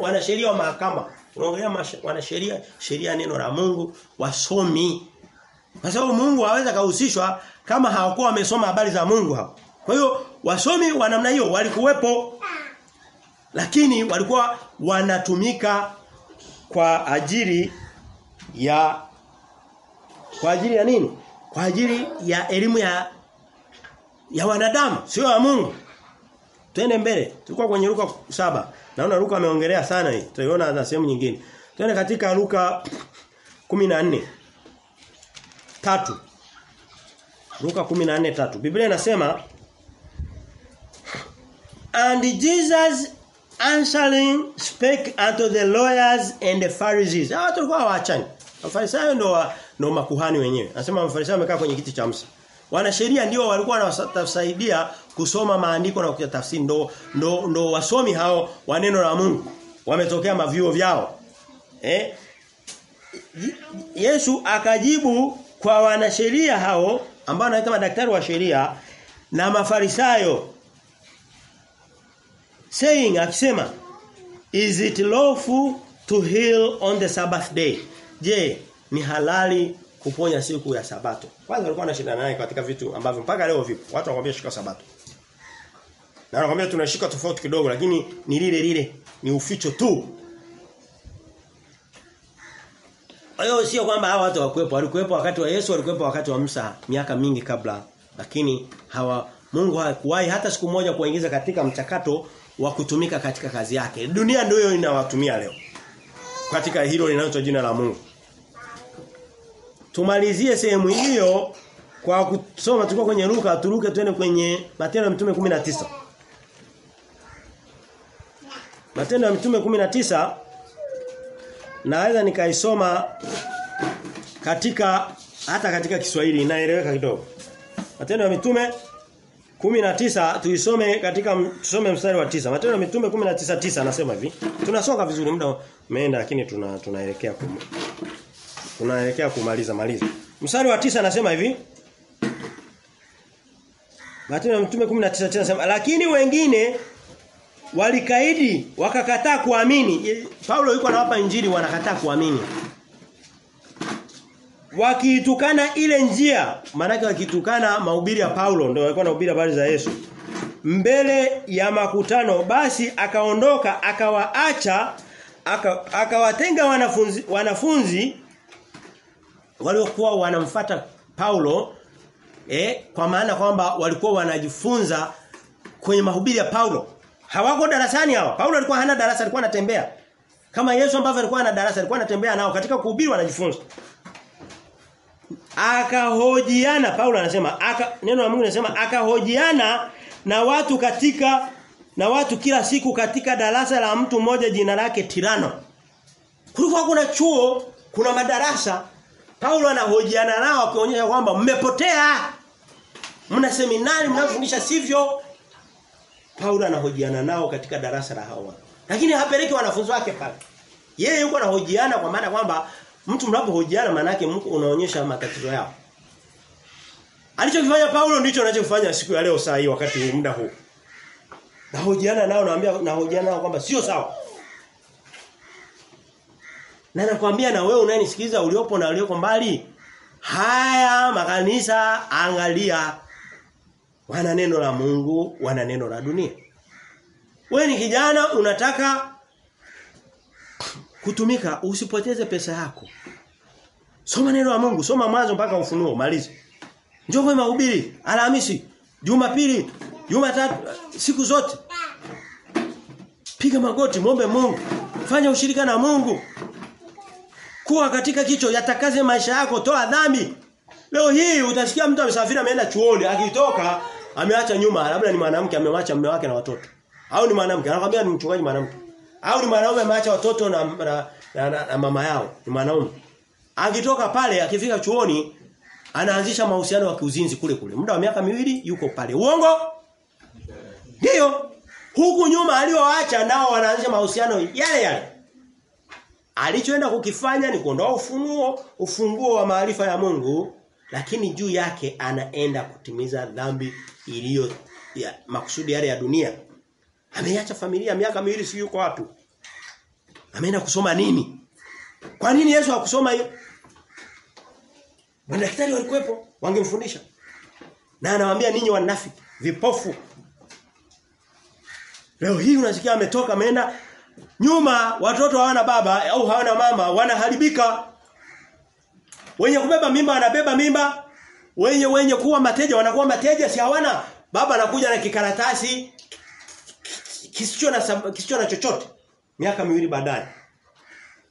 wanasheria wa mahakama. Tunaongelea wanasheria sheria neno la Mungu wasomi. Kwa sababu Mungu hawezi kuhusishwa kama hawakuwa wamesoma habari za Mungu hapo. Kwa hiyo wasomi wa namna hiyo walikuwepo lakini walikuwa wanatumika kwa ajili ya kwa ajili ya nini? Kwa ajili ya elimu ya ya wanadamu, sio ya Mungu. Twende mbele. Tulikuwa kwenye Luka saba Naona Luka ameongelea sana hii. Tutaiona na sehemu nyingine. Twende katika Luka 14. Tatu. Luka 14 tatu. Biblia inasema And Jesus answering spake unto the lawyers and the Pharisees. Hao tulikuwa waachani. Mafarisayo ndio wa- ndio makuhani wenyewe. Anasema mafarisayo wamekaa kwenye kiti cha Musa. Wanasheria ndio walikuwa wanawasaidia kusoma maandiko na kuyatafsiri ndo, ndo ndo wasomi hao wa neno la Mungu. Wametokea mavyuo vyao. Eh? Yesu akajibu kwa wanasheria hao ambao wanaita madaktari wa sheria na mafarisayo saying akisema is it lawful to heal on the sabbath day je ni halali kuponya siku ya sabato kwanza walikuwa wanashindana naye katika vitu ambavyo mpaka leo vipo watu wanakuambia shika sabato na anakuambia tunashika tofauti kidogo lakini ni lile lile ni uficho tu hiyo sio kwamba hawa watu hawakuepo, walikuepo wakati wa Yesu, walikuepo wakati wa Musa miaka mingi kabla. Lakini hawa Mungu hakuwahi hata siku moja kuwaingiza katika mchakato wa kutumika katika kazi yake. Dunia ndio hiyo inawatumia leo. Katika hilo linaloitwa jina la Mungu. Tumalizie sehemu hiyo kwa kusoma tulikuwa kwenye Luka, turuke twende kwenye Matendo ya Mitume 19. Matendo ya Mitume 19 naweza nikaisoma katika hata katika Kiswahili inaeleweka kidogo. Matendo ya Mitume 19 tuisome katika tusome mstari wa tisa Matendo ya Mitume 19 tisa anasema hivi. Tunasonga vizuri muda umeenda lakini tuna tunaelekea kum, tunaelekea kumaliza maliza. Mstari wa tisa anasema hivi. Matendo ya Mitume 19 tisa anasema lakini wengine walikaidi wakakataa kuamini. Paulo yuko anawapa injili wanakataa kuamini. Wakiitukana ile njia, maana wakitukana mahubiri ya Paulo ndio walikuwa wanahubiri habari za Yesu. Mbele ya makutano basi akaondoka akawaacha akawatenga aka, wanafunzi wanafunzi waliokuwa wanamfata Paulo eh kwa maana kwamba walikuwa wanajifunza kwenye mahubiri ya Paulo. Hawako darasani hawa. Paulo alikuwa hana darasa, alikuwa anatembea. Kama Yesu ambavyo alikuwa ana darasa, alikuwa anatembea nao katika kuhubiri wanajifunza. Akahojiana Paulo anasema aka, neno la Mungu linasema akahojiana na watu katika na watu kila siku katika darasa la mtu mmoja jina lake Tirano. Kulikuwa kuna chuo, kuna madarasa. Paulo anahojiana nao akionyesha kwamba mmepotea. Mna seminari mnafundisha sivyo? Paulo anahojiana nao katika darasa la hawa. Lakini hapeleki wanafunzi wake pale. Yeye yuko anahojiana kwa maana kwamba mtu mnapohojiana maana yake mko unaonyesha matatizo yao. Alichokifanya Paulo ndicho anachofanya siku ya leo saa hii wakati huu muda huu. Nahojiana nao naambia nahojiana nao kwamba sio sawa. Na nakwambia na wewe unayenisikiliza uliopo na ulioko mbali haya makanisa angalia wana neno la Mungu, wana neno la dunia. Wewe ni kijana unataka kutumika usipoteze pesa yako. Soma neno la Mungu, soma mwanzo mpaka ufunuo, maliza. Njoo kwa mahubiri, Alhamisi, Jumapili, Jumatatu, siku zote. Piga magoti, muombe Mungu. Fanya ushirika na Mungu. Kuwa katika kicho, yatakaze maisha yako, toa dhambi. Leo hii utasikia mtu amesafiri ameenda chuoni, akitoka ameacha nyuma, labda ni mwanamke amemwacha mume wake na watoto. Au ni mwanamke, anakuambia ni mchungaji mwanamke. Au ni mwanaume ameacha watoto na, na, na, na, na mama yao, ni mwanaume. Akitoka pale akifika chuoni anaanzisha mahusiano ya kiuzinzi kule kule. Muda wa miaka miwili yuko pale. Uongo? Ndio. Huku nyuma alioacha nao wanaanzisha mahusiano yale yale. Alichoenda kukifanya ni kuondoa ufunuo, ufunguo wa maarifa ya Mungu, lakini juu yake anaenda kutimiza dhambi iliyo ya makusudi yale ya dunia. Ameacha familia miaka miwili si yuko wapi? Ameenda kusoma nini? Kwa nini Yesu hakusoma hiyo? Madaktari walikuwepo, wangemfundisha. Na anawaambia ninyi wanafiki, vipofu. Leo hii unasikia ametoka ameenda nyuma watoto hawana baba au hawana mama wanaharibika. Wenye kubeba mimba anabeba mimba. Wenye wenye kuwa mateja wanakuwa mateja si hawana. Baba anakuja na kikaratasi kisicho na kisicho na chochote miaka miwili baadaye.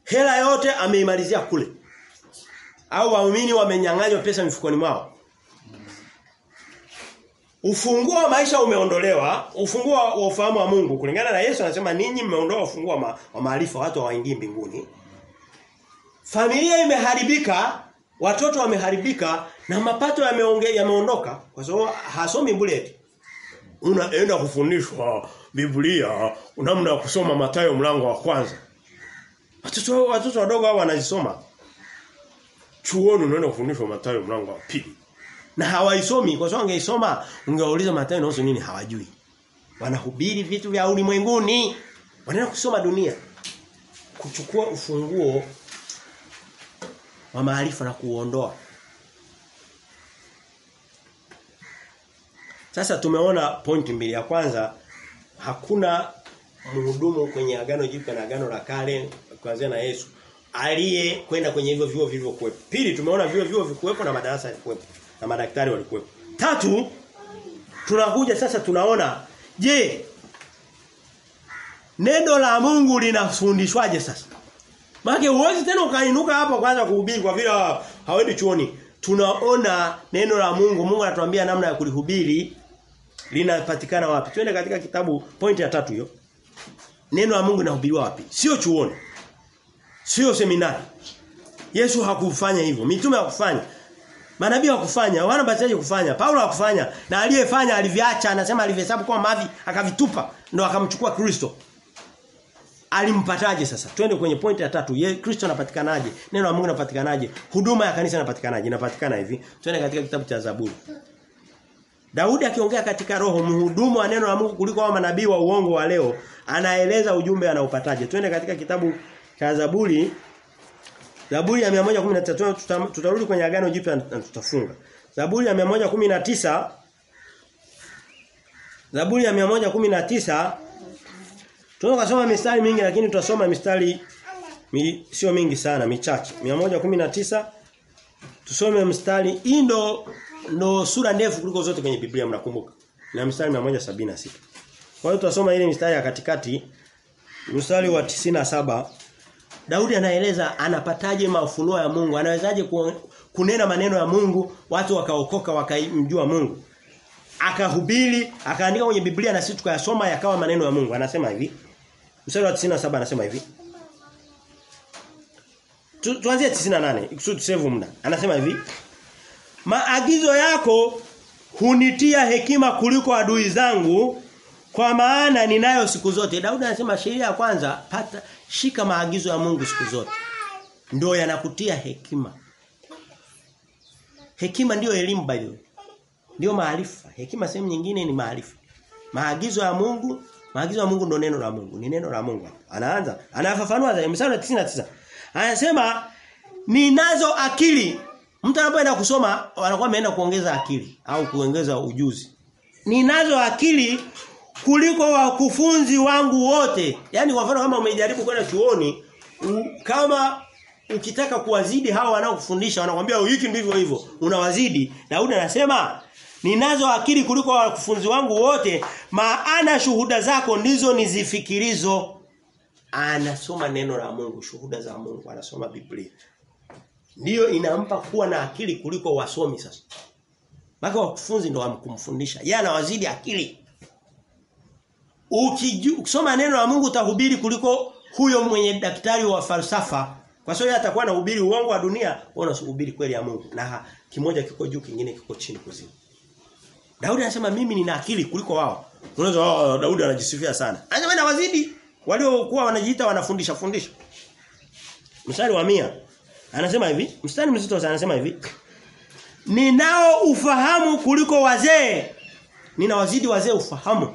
Hela yote ameimalizia kule. Au waumini wamenyang'anywa pesa mifukoni mwao. Ufunguo wa maisha umeondolewa, ufunguo wa ufahamu wa Mungu kulingana na Yesu anasema ninyi mmeondoa ufunguo wa, ma, wa maarifa watu hawaingii mbinguni. Familia imeharibika, watoto wameharibika na mapato yameondoka kwa sababu hasomi bullet. Unaenda kufundishwa Biblia, namna ya kusoma Mathayo mlango wa kwanza. Watoto watoto wadogo hao wanazisoma. Chuoni unaenda kufundishwa Mathayo mlango wa pili. Na hawaisomi kwa sababu angeisoma ungewauliza Mathayo inahusu nini hawajui. Wanahubiri vitu vya ulimwenguni. Wanaenda kusoma dunia. Kuchukua ufunguo wa maarifa na kuuondoa. Sasa tumeona pointi mbili ya kwanza hakuna mhudumu kwenye agano jipya na agano la kale kuanzia na Yesu aliye kwenda kwenye hivyo vyuo vilivyokuwepo. Pili tumeona vyuo vyuo vikuwepo na madarasa yalikuwepo na madaktari walikuwepo. Tatu tunakuja sasa tunaona je neno la Mungu linafundishwaje sasa? Maana huwezi tena ukainuka hapa kwanza kuhubiri kwa vile hawendi chuoni. Tunaona neno la Mungu, Mungu anatuambia namna ya kulihubiri linapatikana wapi? Twende katika kitabu pointi ya tatu hiyo. Neno la Mungu linahubiriwa wapi? Sio chuoni. Sio seminari. Yesu hakufanya hivyo. Mitume hakufanya. Manabii hakufanya, wana batizaji kufanya, Paulo hakufanya na aliyefanya aliviacha anasema alivihesabu kwa mavi akavitupa ndo akamchukua Kristo. Alimpataje sasa? Twende kwenye pointi ya tatu. Ye Kristo anapatikanaje? Neno la Mungu linapatikanaje? Huduma ya kanisa inapatikanaje? Inapatikana hivi. Twende katika kitabu cha Zaburi. Daudi akiongea katika roho mhudumu wa neno la Mungu kuliko wa manabii wa uongo wa leo anaeleza ujumbe anaupataje. Twende katika kitabu cha Zaburi Zaburi ya 119 tutarudi kwenye agano jipya na tutafunga. Zaburi ya 119 Zaburi ya 119 Tunaweza kusoma mistari mingi lakini tutasoma mistari mi, sio mingi sana, michache. 119 tusome mstari hii ndo ndo sura ndefu kuliko zote kwenye Biblia mnakumbuka. Na mstari 176. Kwa hiyo tutasoma ile mistari ya katikati mstari wa 97 Daudi anaeleza anapataje mafunuo ya Mungu, anawezaje kunena maneno ya Mungu, watu wakaokoka wakamjua Mungu. Akahubiri, akaandika kwenye Biblia na sisi tukayasoma yakawa maneno ya Mungu. Anasema hivi. Mstari wa 97 anasema hivi. Tu, tuanzie 98 ikusudi tusave muda. Anasema hivi. Maagizo yako hunitia hekima kuliko adui zangu kwa maana ninayo siku zote. Daudi anasema sheria ya kwanza pata shika maagizo ya Mungu siku zote. Ndio yanakutia hekima. Hekima ndiyo elimu by the way. Ndio maarifa. Hekima sehemu nyingine ni maarifa. Maagizo ya Mungu, maagizo ya Mungu ndio neno la Mungu, ni neno la Mungu. Anaanza, anafafanua zaidi mstari wa 99. Anasema ninazo akili. Mtu anapoenda kusoma anakuwa ameenda kuongeza akili au kuongeza ujuzi. Ninazo akili kuliko wakufunzi wangu wote. Yaani kwa mfano kama umejaribu kwenda chuoni kama ukitaka kuwazidi hawa wanaokufundisha wanakuambia hiki ndivyo hivyo unawazidi Daudi anasema ninazo akili kuliko wakufunzi wangu wote maana shuhuda zako ndizo nizifikirizo anasoma neno la Mungu shuhuda za Mungu anasoma Biblia. Ndiyo inampa kuwa na akili kuliko wasomi sasa. Maka wakufunzi ndo wamkumfundisha. Yeye anawazidi akili. Ukisoma neno la Mungu utahubiri kuliko huyo mwenye daktari wa falsafa. Kwa sababu atakuwa anahubiri uongo wa dunia, wewe unahubiri kweli ya Mungu. Na kimoja kiko juu kingine kiko chini kuzimu. Daudi anasema mimi nina akili kuliko wao. Unaweza oh, Daudi anajisifia sana. Anasema na wazidi waliokuwa wanajiita wanafundisha fundisha. Mstari wa mia Anasema hivi, mstari mzito sana anasema hivi. Ninao ufahamu kuliko wazee. Ninawazidi wazee ufahamu.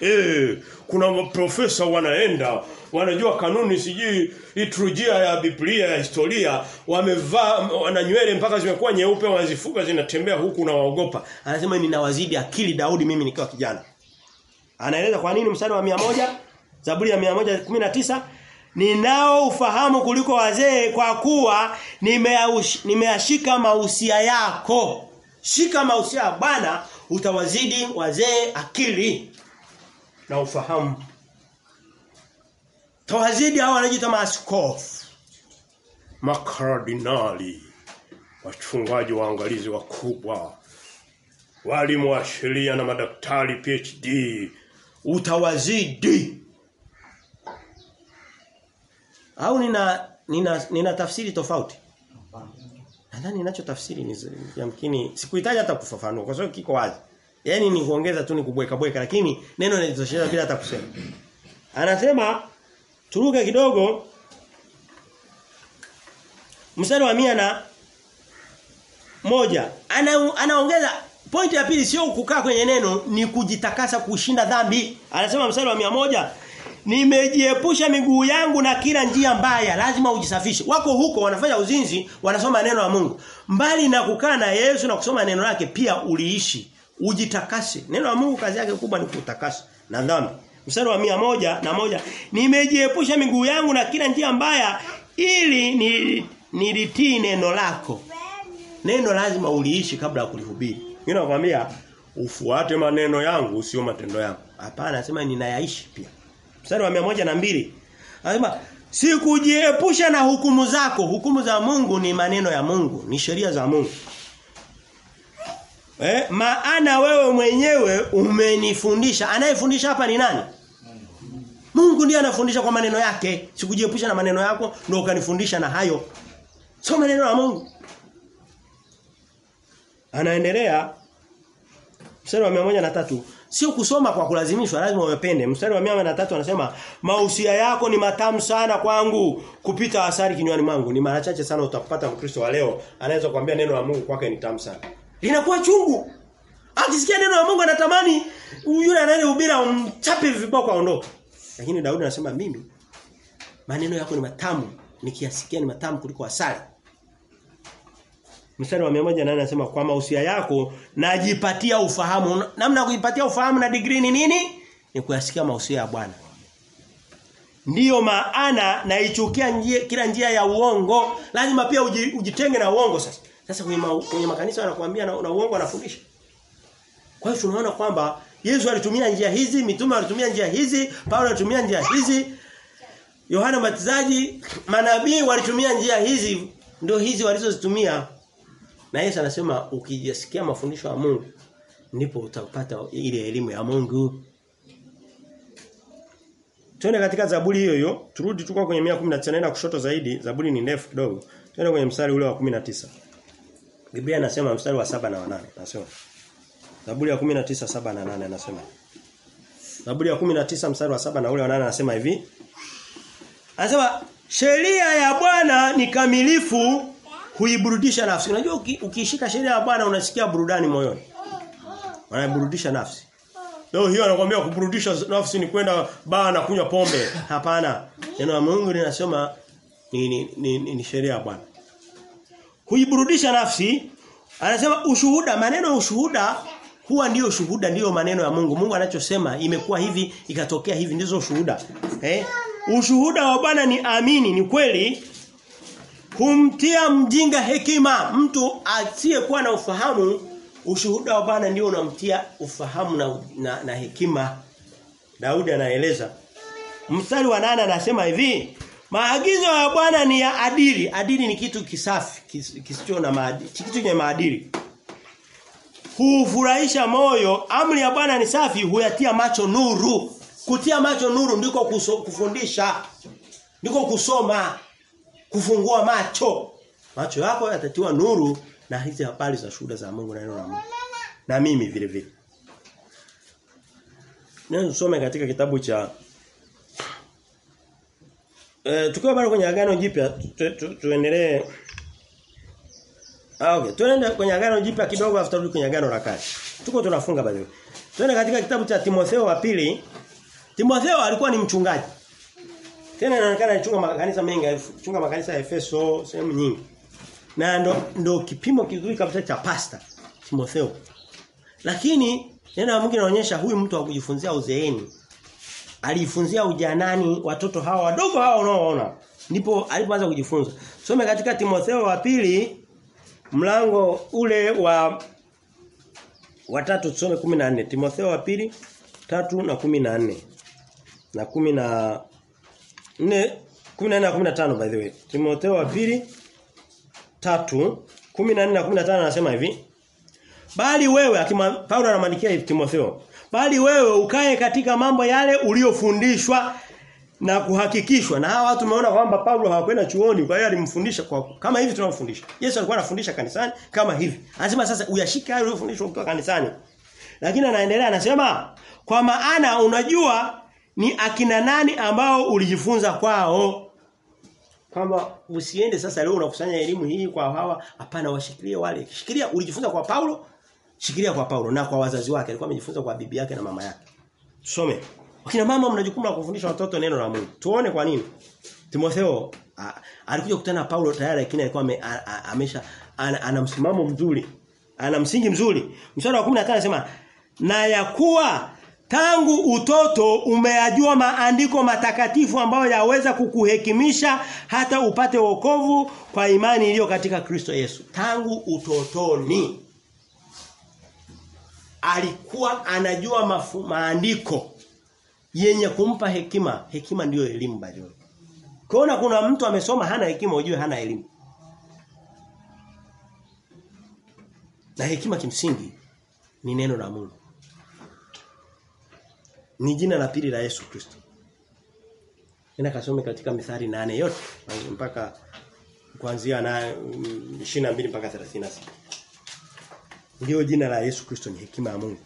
Eh, kuna maprofesa wanaenda. Wanajua kanuni sijui liturujia ya Biblia ya historia. Wamevaa wana nywele mpaka zimekuwa nyeupe wanazifuga zinatembea huku na waogopa. Anasema ninawazidi akili Daudi mimi nikiwa kijana. Anaeleza kwa nini mstari wa moja Zaburi ya 119 ninao ufahamu kuliko wazee kwa kuwa nimeashika mausia yako. Shika mausia ya Bwana utawazidi wazee akili na ufahamu Tawazidi hao wanajiita maaskofu. Makardinali. Wachungaji waangalizi wakubwa. Walimu wa sheria na madaktari PhD. Utawazidi. Au nina nina nina tafsiri tofauti. Nadhani ninacho tafsiri ni yamkini sikuhitaji hata kufafanua kwa sababu kiko wazi. Yaani ni kuongeza tu ni kubweka bweka lakini neno linatosheleza bila hata kusema. Anasema Turuke kidogo. Mstari wa mia na moja. Ana, anaongeza pointi ya pili sio kukaa kwenye neno ni kujitakasa kushinda dhambi. Anasema mstari wa mia moja nimejiepusha miguu yangu na kila njia mbaya lazima ujisafishe. Wako huko wanafanya uzinzi wanasoma neno la Mungu. Mbali na kukaa na Yesu na kusoma neno lake pia uliishi ujitakase neno la Mungu kazi yake kubwa ni kutakasa na dhambi. Mstari wa mia moja na moja nimejiepusha miguu yangu na kila njia mbaya ili nilitii neno lako. Neno lazima uliishi kabla ya kulihubiri. Mimi nakwambia ufuate maneno yangu sio matendo yangu hapana anasema ninayaishi pia. Mstari wa mia moja na mbili anasema sikujiepusha na hukumu zako. Hukumu za Mungu ni maneno ya Mungu ni sheria za Mungu Eh, maana wewe mwenyewe umenifundisha. Anayefundisha hapa ni nani? Mungu ndiye anafundisha kwa maneno yake. Sikujiepusha na maneno yako ndio ukanifundisha na hayo. Sio maneno ya Mungu. Anaendelea mstari wa 103 sio kusoma kwa kulazimishwa lazima uyapende. Mstari wa 103 anasema mausia yako ni matamu sana kwangu kupita asari kinywani mwangu. Ni mara chache sana utapata Mkristo wa leo anaweza kuambia neno la Mungu kwake ni tamu sana linakuwa chungu. Akisikia neno la Mungu anatamani yule anayehubiri umchape viboko aondoke. Lakini Daudi anasema mimi maneno yako ni matamu, nikiyasikia ni matamu kuliko asali. Mstari wa 108 anasema kwa mausia yako najipatia ufahamu. Namna ya kujipatia ufahamu na degree ni nini? Ni kuyasikia mausia ya Bwana. Ndiyo maana naichukia njia, kila njia ya uongo. Lazima pia uji, ujitenge na uongo sasa. Sasa kwenye, ma, kwenye makanisa wanakuambia na, na uongo anafundisha. Kwa hiyo tunaona kwamba Yesu alitumia njia hizi, mitume walitumia njia hizi, Paulo alitumia njia hizi, Yohana Mbatizaji, manabii walitumia njia hizi, ndio hizi walizozitumia. Na Yesu anasema ukijisikia mafundisho ya Mungu ndipo utapata ile elimu ya Mungu. Tuende katika Zaburi hiyo hiyo, turudi tuko kwenye 119 na kushoto zaidi, Zaburi ni ndefu kidogo. Tuende kwenye mstari ule wa 19. Biblia inasema mstari wa saba na wa nane Nasema Zaburi ya 19 7 na 8 anasema. Zaburi ya 19 mstari wa 7 na ule wa 8 anasema hivi. Anasema sheria ya Bwana ni kamilifu huiburudisha nafsi. Unajua uki, ukishika sheria ya Bwana unasikia burudani moyoni. Wanaiburudisha nafsi. Leo hiyo anakuambia kuburudisha nafsi ni kwenda baa na kunywa pombe. Hapana. Neno la Mungu linasema ni ni, ni, ni, ni sheria ya Bwana. Huiburudisha nafsi anasema ushuhuda maneno ya ushuhuda huwa ndiyo shuhuda ndiyo maneno ya Mungu. Mungu anachosema imekuwa hivi ikatokea hivi ndizo shuhuda. Eh? Ushuhuda wa Bwana ni amini ni kweli humtia mjinga hekima mtu asiyekuwa na ufahamu ushuhuda wa Bwana ndio unamtia ufahamu na, na, na hekima Daudi anaeleza mstari wa nane anasema hivi maagizo ya Bwana ni ya adili. Adili ni kitu kisafi kis, kisicho na maadili kitu chenye maadili. Hufurahisha moyo. Amri ya Bwana ni safi huyatia macho nuru. Kutia macho nuru ndiko kuso, kufundisha ndiko kusoma kufungua macho. Macho yako yatatiwa nuru na hizi habari za shuhuda za Mungu na neno la Mungu. Na mimi vile vile. Neno tusome katika kitabu cha Eh tukiwa bado kwenye agano jipya tuendelee tu, tu Ah okay, tuende kwenye agano jipya kidogo afu turudi kwenye agano la kale. Tuko tunafunga bado. Tuende katika kitabu cha Timotheo wa pili. Timotheo alikuwa ni mchungaji. Tena inaonekana alichunga makanisa mengi, alichunga makanisa ya Efeso, sehemu nyingi. Na ndo ndo kipimo kizuri kabisa cha pasta Timotheo. Lakini neno la Mungu linaonyesha huyu mtu hakujifunzia uzeeni. Alijifunzia ujanani watoto hawa wadogo hawa unaoona. Ndipo alipoanza kujifunza. Some katika Timotheo wa pili mlango ule wa wa watatu tusome 14 Timotheo wa pili tatu na 14 na 10 na 4 14 na 15 by the way Timotheo wa pili tatu 14 na 15 anasema hivi Bali wewe akima Paulo anamwandikia Timotheo bali wewe ukae katika mambo yale uliyofundishwa na kuhakikishwa. Na hawa watu tumeona kwamba Paulo hawakwenda chuoni kwa hiyo alimfundisha kwa kama hivi tunamfundisha Yesu alikuwa anafundisha kanisani kama hivi. Anasema sasa uyashike hayo uliyofundishwa ukiwa kanisani. Lakini anaendelea anasema kwa maana unajua ni akina nani ambao ulijifunza kwao. Kwamba usiende sasa leo unakusanya elimu hii kwa hawa. Hapana washikilie wale. Shikilia ulijifunza kwa Paulo shikilia kwa Paulo na kwa wazazi wake alikuwa amejifunza kwa bibi yake na mama yake tusome Wakina mama mna jukumu la kufundisha watoto neno la Mungu. Tuone kwa nini. Timotheo alikuja kukutana na Paulo tayari lakini alikuwa amesha ana, ana msimamo mzuri. Ana msingi mzuri. Mstari wa 15 anasema na ya kuwa tangu utoto umeyajua maandiko matakatifu ambayo yaweza kukuhekimisha hata upate wokovu kwa imani iliyo katika Kristo Yesu. Tangu utotoni alikuwa anajua mafu, maandiko yenye kumpa hekima. Hekima ndiyo elimu bado. Kuona kuna mtu amesoma hana hekima ujue hana elimu. Na hekima kimsingi ni neno la Mungu. Ni jina la pili la Yesu Kristo. Nenda kasome katika mithali nane yote mpaka kuanzia na 22 mpaka 36. Ndio jina la Yesu Kristo ni hekima ya Mungu.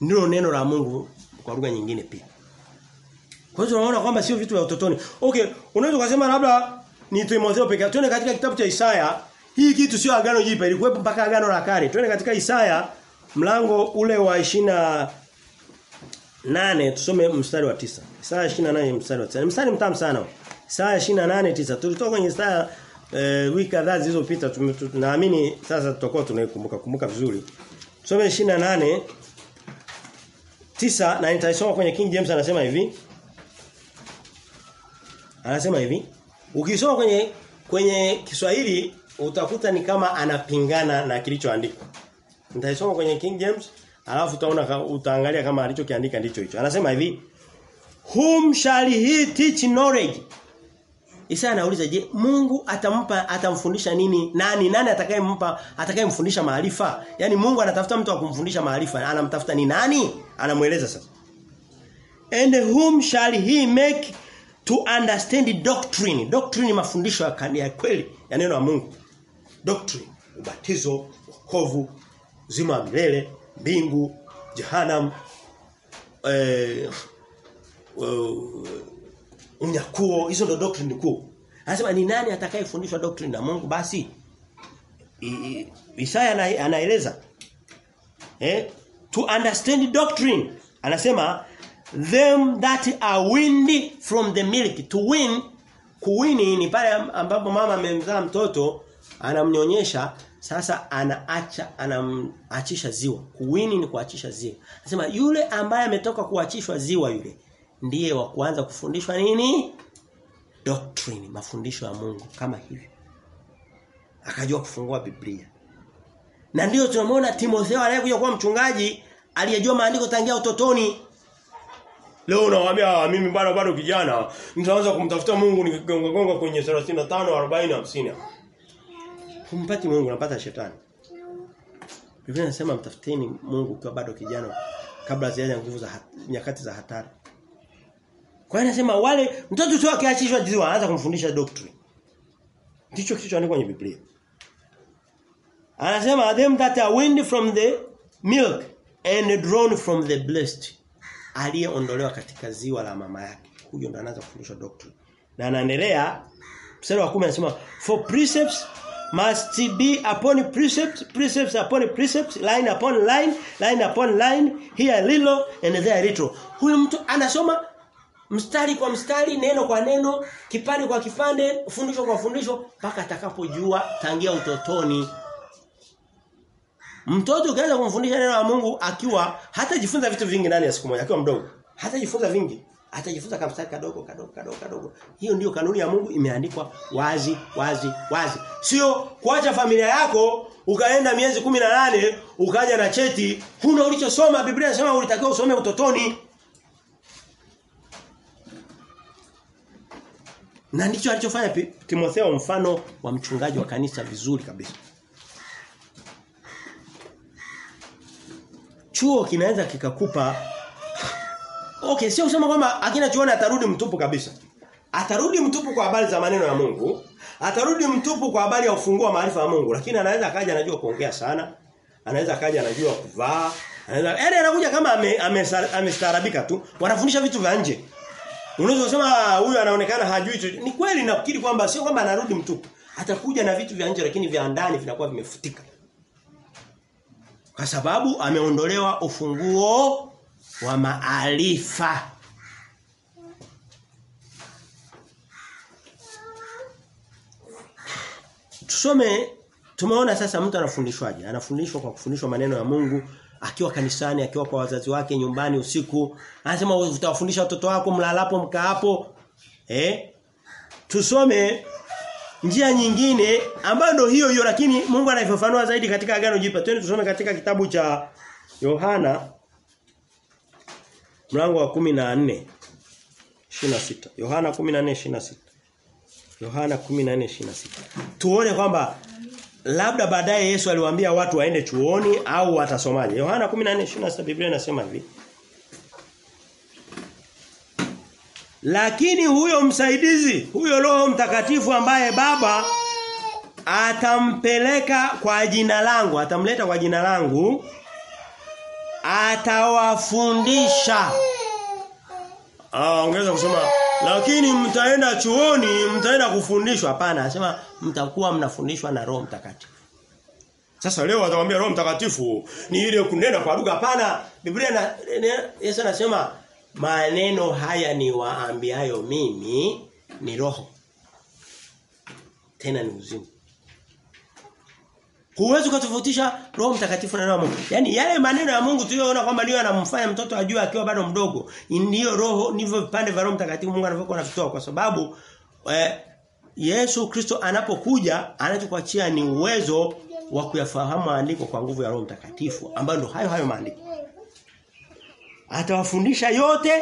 Ndio neno la Mungu kwa lugha nyingine pia. Kwa hiyo tunaona kwamba sio vitu vya utotoni. Okay, unaweza kusema labda ni Timotheo pekee. yake. Twende katika kitabu cha Isaya. Hii kitu sio agano jipya, ilikuwepo mpaka agano la kale. Twende katika Isaya mlango ule wa ishina nane tusome mstari wa tisa Isaya 28 mstari wa tisa Mstari mtamu sana. Isaya 28 tisa Tulitoka kwenye Isaya e, wiki kadhaa zilizopita tunaamini sasa tutakuwa tunaikumbuka kumbuka vizuri. Tusome 28 tisa na nitaisoma kwenye King James anasema hivi. Anasema hivi. Ukisoma kwenye kwenye Kiswahili utakuta ni kama anapingana na kilichoandikwa. Nitaisoma kwenye King James alafu utaona utaangalia kama alichokiandika ndicho hicho. Anasema hivi. Whom shall he teach knowledge? Isa anauliza je, Mungu atampa atamfundisha nini? Nani nani atakayempa atakayemfundisha maarifa? Yaani Mungu anatafuta mtu wa kumfundisha maarifa. Anamtafuta ni nani? Anamueleza sasa. And whom shall he make to understand doctrine? Doctrine ni mafundisho ya, ya kweli ya neno la Mungu. Doctrine, ubatizo, wokovu, uzima wa milele, mbingu, jehanamu, eh, uh, unyakuo, hizo ndo doctrine kuu. Anasema ni nani atakayefundishwa doctrine na Mungu basi? I, Isaya ana, anaeleza eh to understand doctrine anasema them that are windy from the milk to win kuwini ni pale ambapo mama amemzaa mtoto anamnyonyesha sasa anaacha anamachisha ziwa kuwini ni kuachisha ziwa anasema yule ambaye ametoka kuachishwa ziwa yule ndiye wa kuanza kufundishwa nini doctrine mafundisho ya Mungu kama hivi akajua kufungua Biblia na ndiyo tunamwona Timotheo anayekuja kuwa mchungaji aliyejua maandiko tangia utotoni Leo unawaambia mimi bado bado kijana, nitaanza kumtafuta Mungu nikigonga gonga kwenye 35, 40, 50. Humpati Mungu unapata shetani. Biblia inasema mtafuteni Mungu ukiwa bado kijana kabla hazijaja nguvu za nyakati za hatari. Kwa hiyo anasema wale mtoto tu akiachishwa jiwa anaanza kumfundisha doctrine. Ndicho kilichoandikwa kwenye Biblia. Anasema them that are weaned from the milk and drawn from the blessed aliyeondolewa katika ziwa la mama yake. Huyo ndo anaanza kufundishwa doctrine. Na anaendelea mstari wa 10 anasema for precepts must be upon precepts precepts upon precepts line upon line line upon line here little and there little. Huyo mtu anasoma mstari kwa mstari neno kwa neno kipande kwa kipande fundisho kwa fundisho mpaka atakapojua tangia utotoni Mtoto ukianza kumfundisha neno la Mungu akiwa hatajifunza vitu vingi ndani ya siku moja akiwa mdogo. Hatajifunza vingi. Atajifunza kamstari kadogo kadogo kadogo kadogo. Hiyo ndiyo kanuni ya Mungu imeandikwa wazi wazi wazi. Sio kuacha familia yako ukaenda miezi nane ukaja na cheti huna ulichosoma Biblia inasema ulitakiwa usome utotoni. Na ndicho alichofanya Timotheo mfano wa mchungaji wa kanisa vizuri kabisa. chuo kinaweza kikakupa Okay, sio kusema kwamba akina chuoni atarudi mtupu kabisa. Atarudi mtupu kwa habari za maneno ya Mungu, atarudi mtupu kwa habari ya ufunguo wa maarifa ya Mungu, lakini anaweza akaja anajua kuongea sana, anaweza akaja anajua kuvaa, anaweza yaani anakuja kama amestarabika ame, ame tu, wanafundisha vitu vya nje. Unaweza kusema huyu anaonekana hajui. Ni kweli nafikiri kwamba sio kwamba anarudi mtupu. Atakuja na vitu vya nje lakini vya ndani vinakuwa vimefutika. Kwa sababu ameondolewa ufunguo wa maarifa. Tusome tumeona sasa mtu anafundishwaje? Anafundishwa kwa kufundishwa maneno ya Mungu akiwa kanisani, akiwa kwa wazazi wake nyumbani usiku. Anasema utawafundisha watoto wako mlalapo mkaapo. Eh? Tusome njia nyingine ambayo ndio hiyo hiyo lakini Mungu anaifafanua zaidi katika agano jipya. Twende tusome katika kitabu cha Yohana mlango wa 14 26. Yohana 14:26. Yohana 14:26. Tuone kwamba labda baadaye Yesu aliwaambia watu waende chuoni au watasomaje. Yohana 14:26 Biblia inasema hivi. Lakini huyo msaidizi, huyo Roho Mtakatifu ambaye Baba atampeleka kwa jina langu, atamleta kwa jina langu, atawafundisha. Ah, ongeza kusema lakini mtaenda chuoni, mtaenda kufundishwa. Hapana, anasema mtakuwa mnafundishwa na Roho Mtakatifu. Sasa leo atakwambia Roho Mtakatifu ni ile kunena kwa lugha. Hapana, Biblia na Yesu anasema maneno haya ni waambiayo mimi ni roho. Tena ni uzima. Huwezi kutofautisha Roho Mtakatifu na Roho Mungu. Yaani yale maneno ya Mungu tuliyoona kwamba ndio anamfanya mtoto ajue akiwa bado mdogo. Ndio roho ndivyo vipande vya Roho Mtakatifu Mungu anavyokuwa anavitoa kwa sababu eh, Yesu Kristo anapokuja anachokuachia ni uwezo wa kuyafahamu maandiko kwa nguvu ya Roho Mtakatifu ambayo ndio hayo hayo maandiko. Atawafundisha yote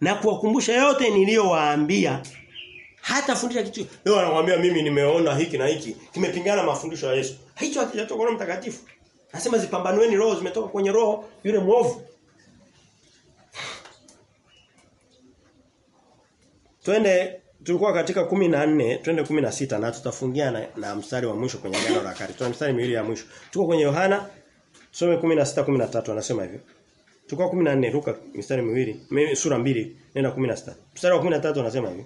na kuwakumbusha yote niliyowaambia. Hata fundisha kitu. Leo anakuambia mimi nimeona hiki na hiki kimepingana mafundisho ya Yesu. Hicho hakijatoka kwa Roho Mtakatifu. Anasema zipambanueni roho zimetoka kwenye roho yule mwovu. Twende tulikuwa katika 14, twende 16 na tutafungia na, na mstari wa mwisho kwenye agano la kale. Tuna mstari miwili ya mwisho. Tuko kwenye Yohana Tusome 16 13 anasema hivyo. Tuko 14 Luka mstari miwili, mi- sura mbili nenda 16. Mstari wa 13 anasema hivi.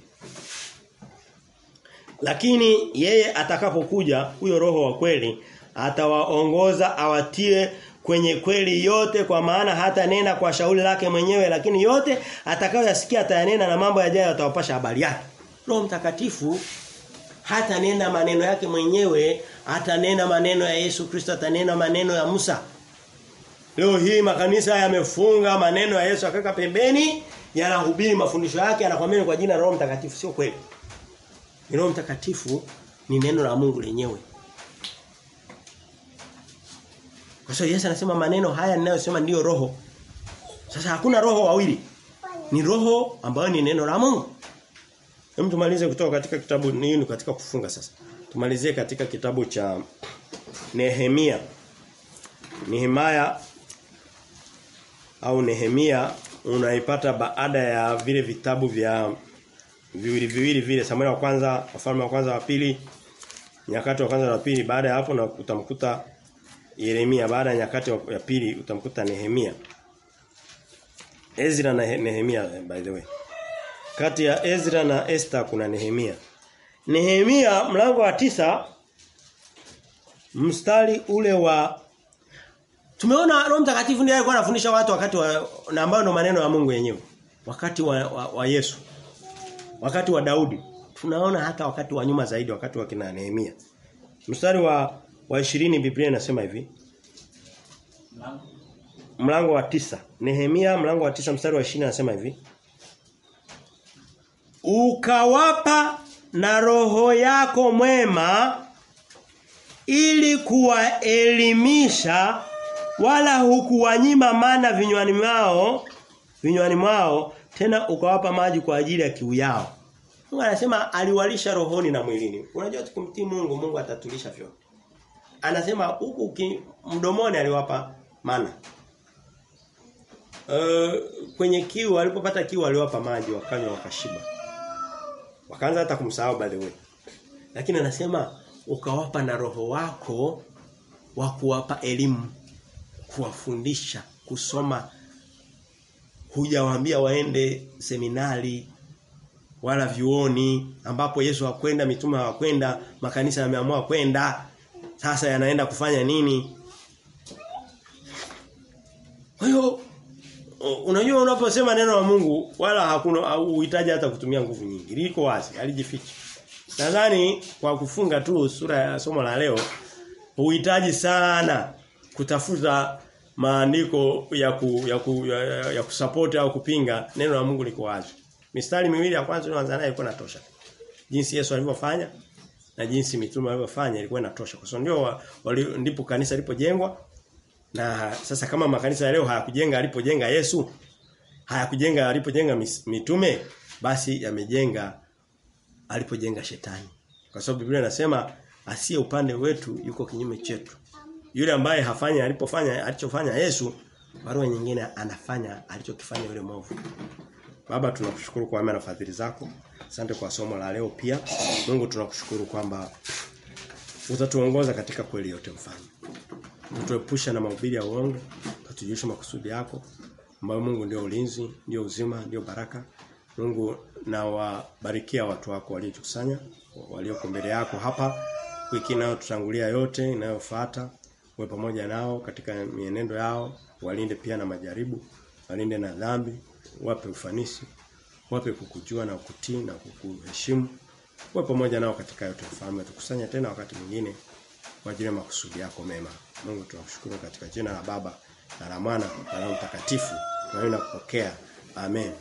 Lakini yeye atakapokuja huyo roho wa kweli atawaongoza awatie kwenye kweli yote kwa maana hata nena kwa shauri lake mwenyewe lakini yote atakayoyasikia atayanena na mambo yajayo atawapasha habari yake. Roho Mtakatifu hata nena maneno yake mwenyewe, atanena maneno ya Yesu Kristo, atanena maneno ya Musa. Leo hii makanisa yamefunga maneno ya Yesu akaka pembeni, yanahubiri mafundisho yake, anakuambia kwa jina Roho Mtakatifu, sio kweli. Ni Roho Mtakatifu ni neno la Mungu lenyewe. Kwa sababu Yesu anasema maneno haya ninayosema ndiyo roho. Sasa hakuna roho wawili. Ni roho ambayo ni neno la Mungu. Hem tumalize kutoka katika kitabu nini katika kufunga sasa. Tumalizie katika kitabu cha Nehemia. Nehemia au Nehemia unaipata baada ya vile vitabu vya viwili viwili vile Samuel wa kwanza, wafalme wa kwanza wa pili, nyakati wa kwanza na pili baada ya hapo na utamkuta Yeremia baada ya nyakati ya pili utamkuta Nehemia. Ezra na Nehemia by the way. Kati ya Ezra na Esther kuna Nehemia. Nehemia mlango wa tisa mstari ule wa Tumeona Roho Mtakatifu ndiye alikuwa anafundisha watu wakati wa na ambayo ndo maneno ya Mungu yenyewe. Wakati wa, wa, wa Yesu. Wakati wa Daudi. Tunaona hata wakati wa nyuma zaidi wakati wa kina Nehemia. Mstari wa wa 20 Biblia inasema hivi. Mlango wa tisa Nehemia mlango wa tisa mstari wa 20 anasema hivi. Ukawapa na roho yako mwema ili kuwaelimisha wala hukuwanyima maana vinywani mwao vinywani mwao tena ukawapa maji kwa ajili ya kiu yao. Mungu anasema aliwalisha rohoni na mwilini. Unajua tukimtii Mungu Mungu atatulisha vyote. Anasema huku mdomoni aliwapa mana. E, kwenye kiu walipopata kiu aliwapa maji wakanywa wakashiba. Wakaanza hata kumsahau by the way. Lakini anasema ukawapa na roho wako wa kuwapa elimu, kuwafundisha, kusoma. Hujawaambia waende seminari wala vyuoni ambapo Yesu hakwenda, mitume hawakwenda, makanisa yameamua kwenda. Sasa yanaenda kufanya nini? Kwa hiyo unajua unaposema neno la Mungu wala hakuna uhitaji hata kutumia nguvu nyingi. Liko wazi, alijificha Nadhani kwa kufunga tu sura ya somo la leo uhitaji sana kutafuta maandiko ya ku, ya, ku, ya, ya, kusupport au kupinga neno la Mungu liko wazi. Mistari miwili ya kwanza tunaanza nayo ilikuwa inatosha. Jinsi Yesu alivyofanya na jinsi mitume walivyofanya ilikuwa inatosha. Kwa sababu ndio ndipo kanisa lipojengwa na sasa kama makanisa ya leo hayakujenga alipojenga Yesu, hayakujenga alipojenga mitume, basi yamejenga alipojenga shetani. Kwa sababu Biblia inasema asiye upande wetu yuko kinyume chetu. Yule ambaye hafanya alipofanya alichofanya Yesu, barua nyingine anafanya alichokifanya yule mwovu. Baba tunakushukuru kwa mema na fadhili zako. Asante kwa somo la leo pia. Mungu tunakushukuru kwamba utatuongoza katika kweli yote mfano. Utuepusha na mahubiri ya uongo, tutujishe makusudi yako ambayo Mungu ndio ulinzi, ndio uzima, ndio baraka. Mungu na wabarikia watu wako waliokusanya, walioko mbele yako hapa wiki inayotutangulia yote inayofuata. Uwe pamoja nao katika mienendo yao, walinde pia na majaribu, walinde na dhambi, wape ufanisi, wape kukujua na kutii na kukuheshimu. Uwe pamoja nao katika yote mfalme. Tukusanya tena wakati mwingine kwa ajili ya makusudi yako mema. Mungu tunakushukuru katika jina la Baba na la Mwana na la Mtakatifu. Na kupokea. Amen.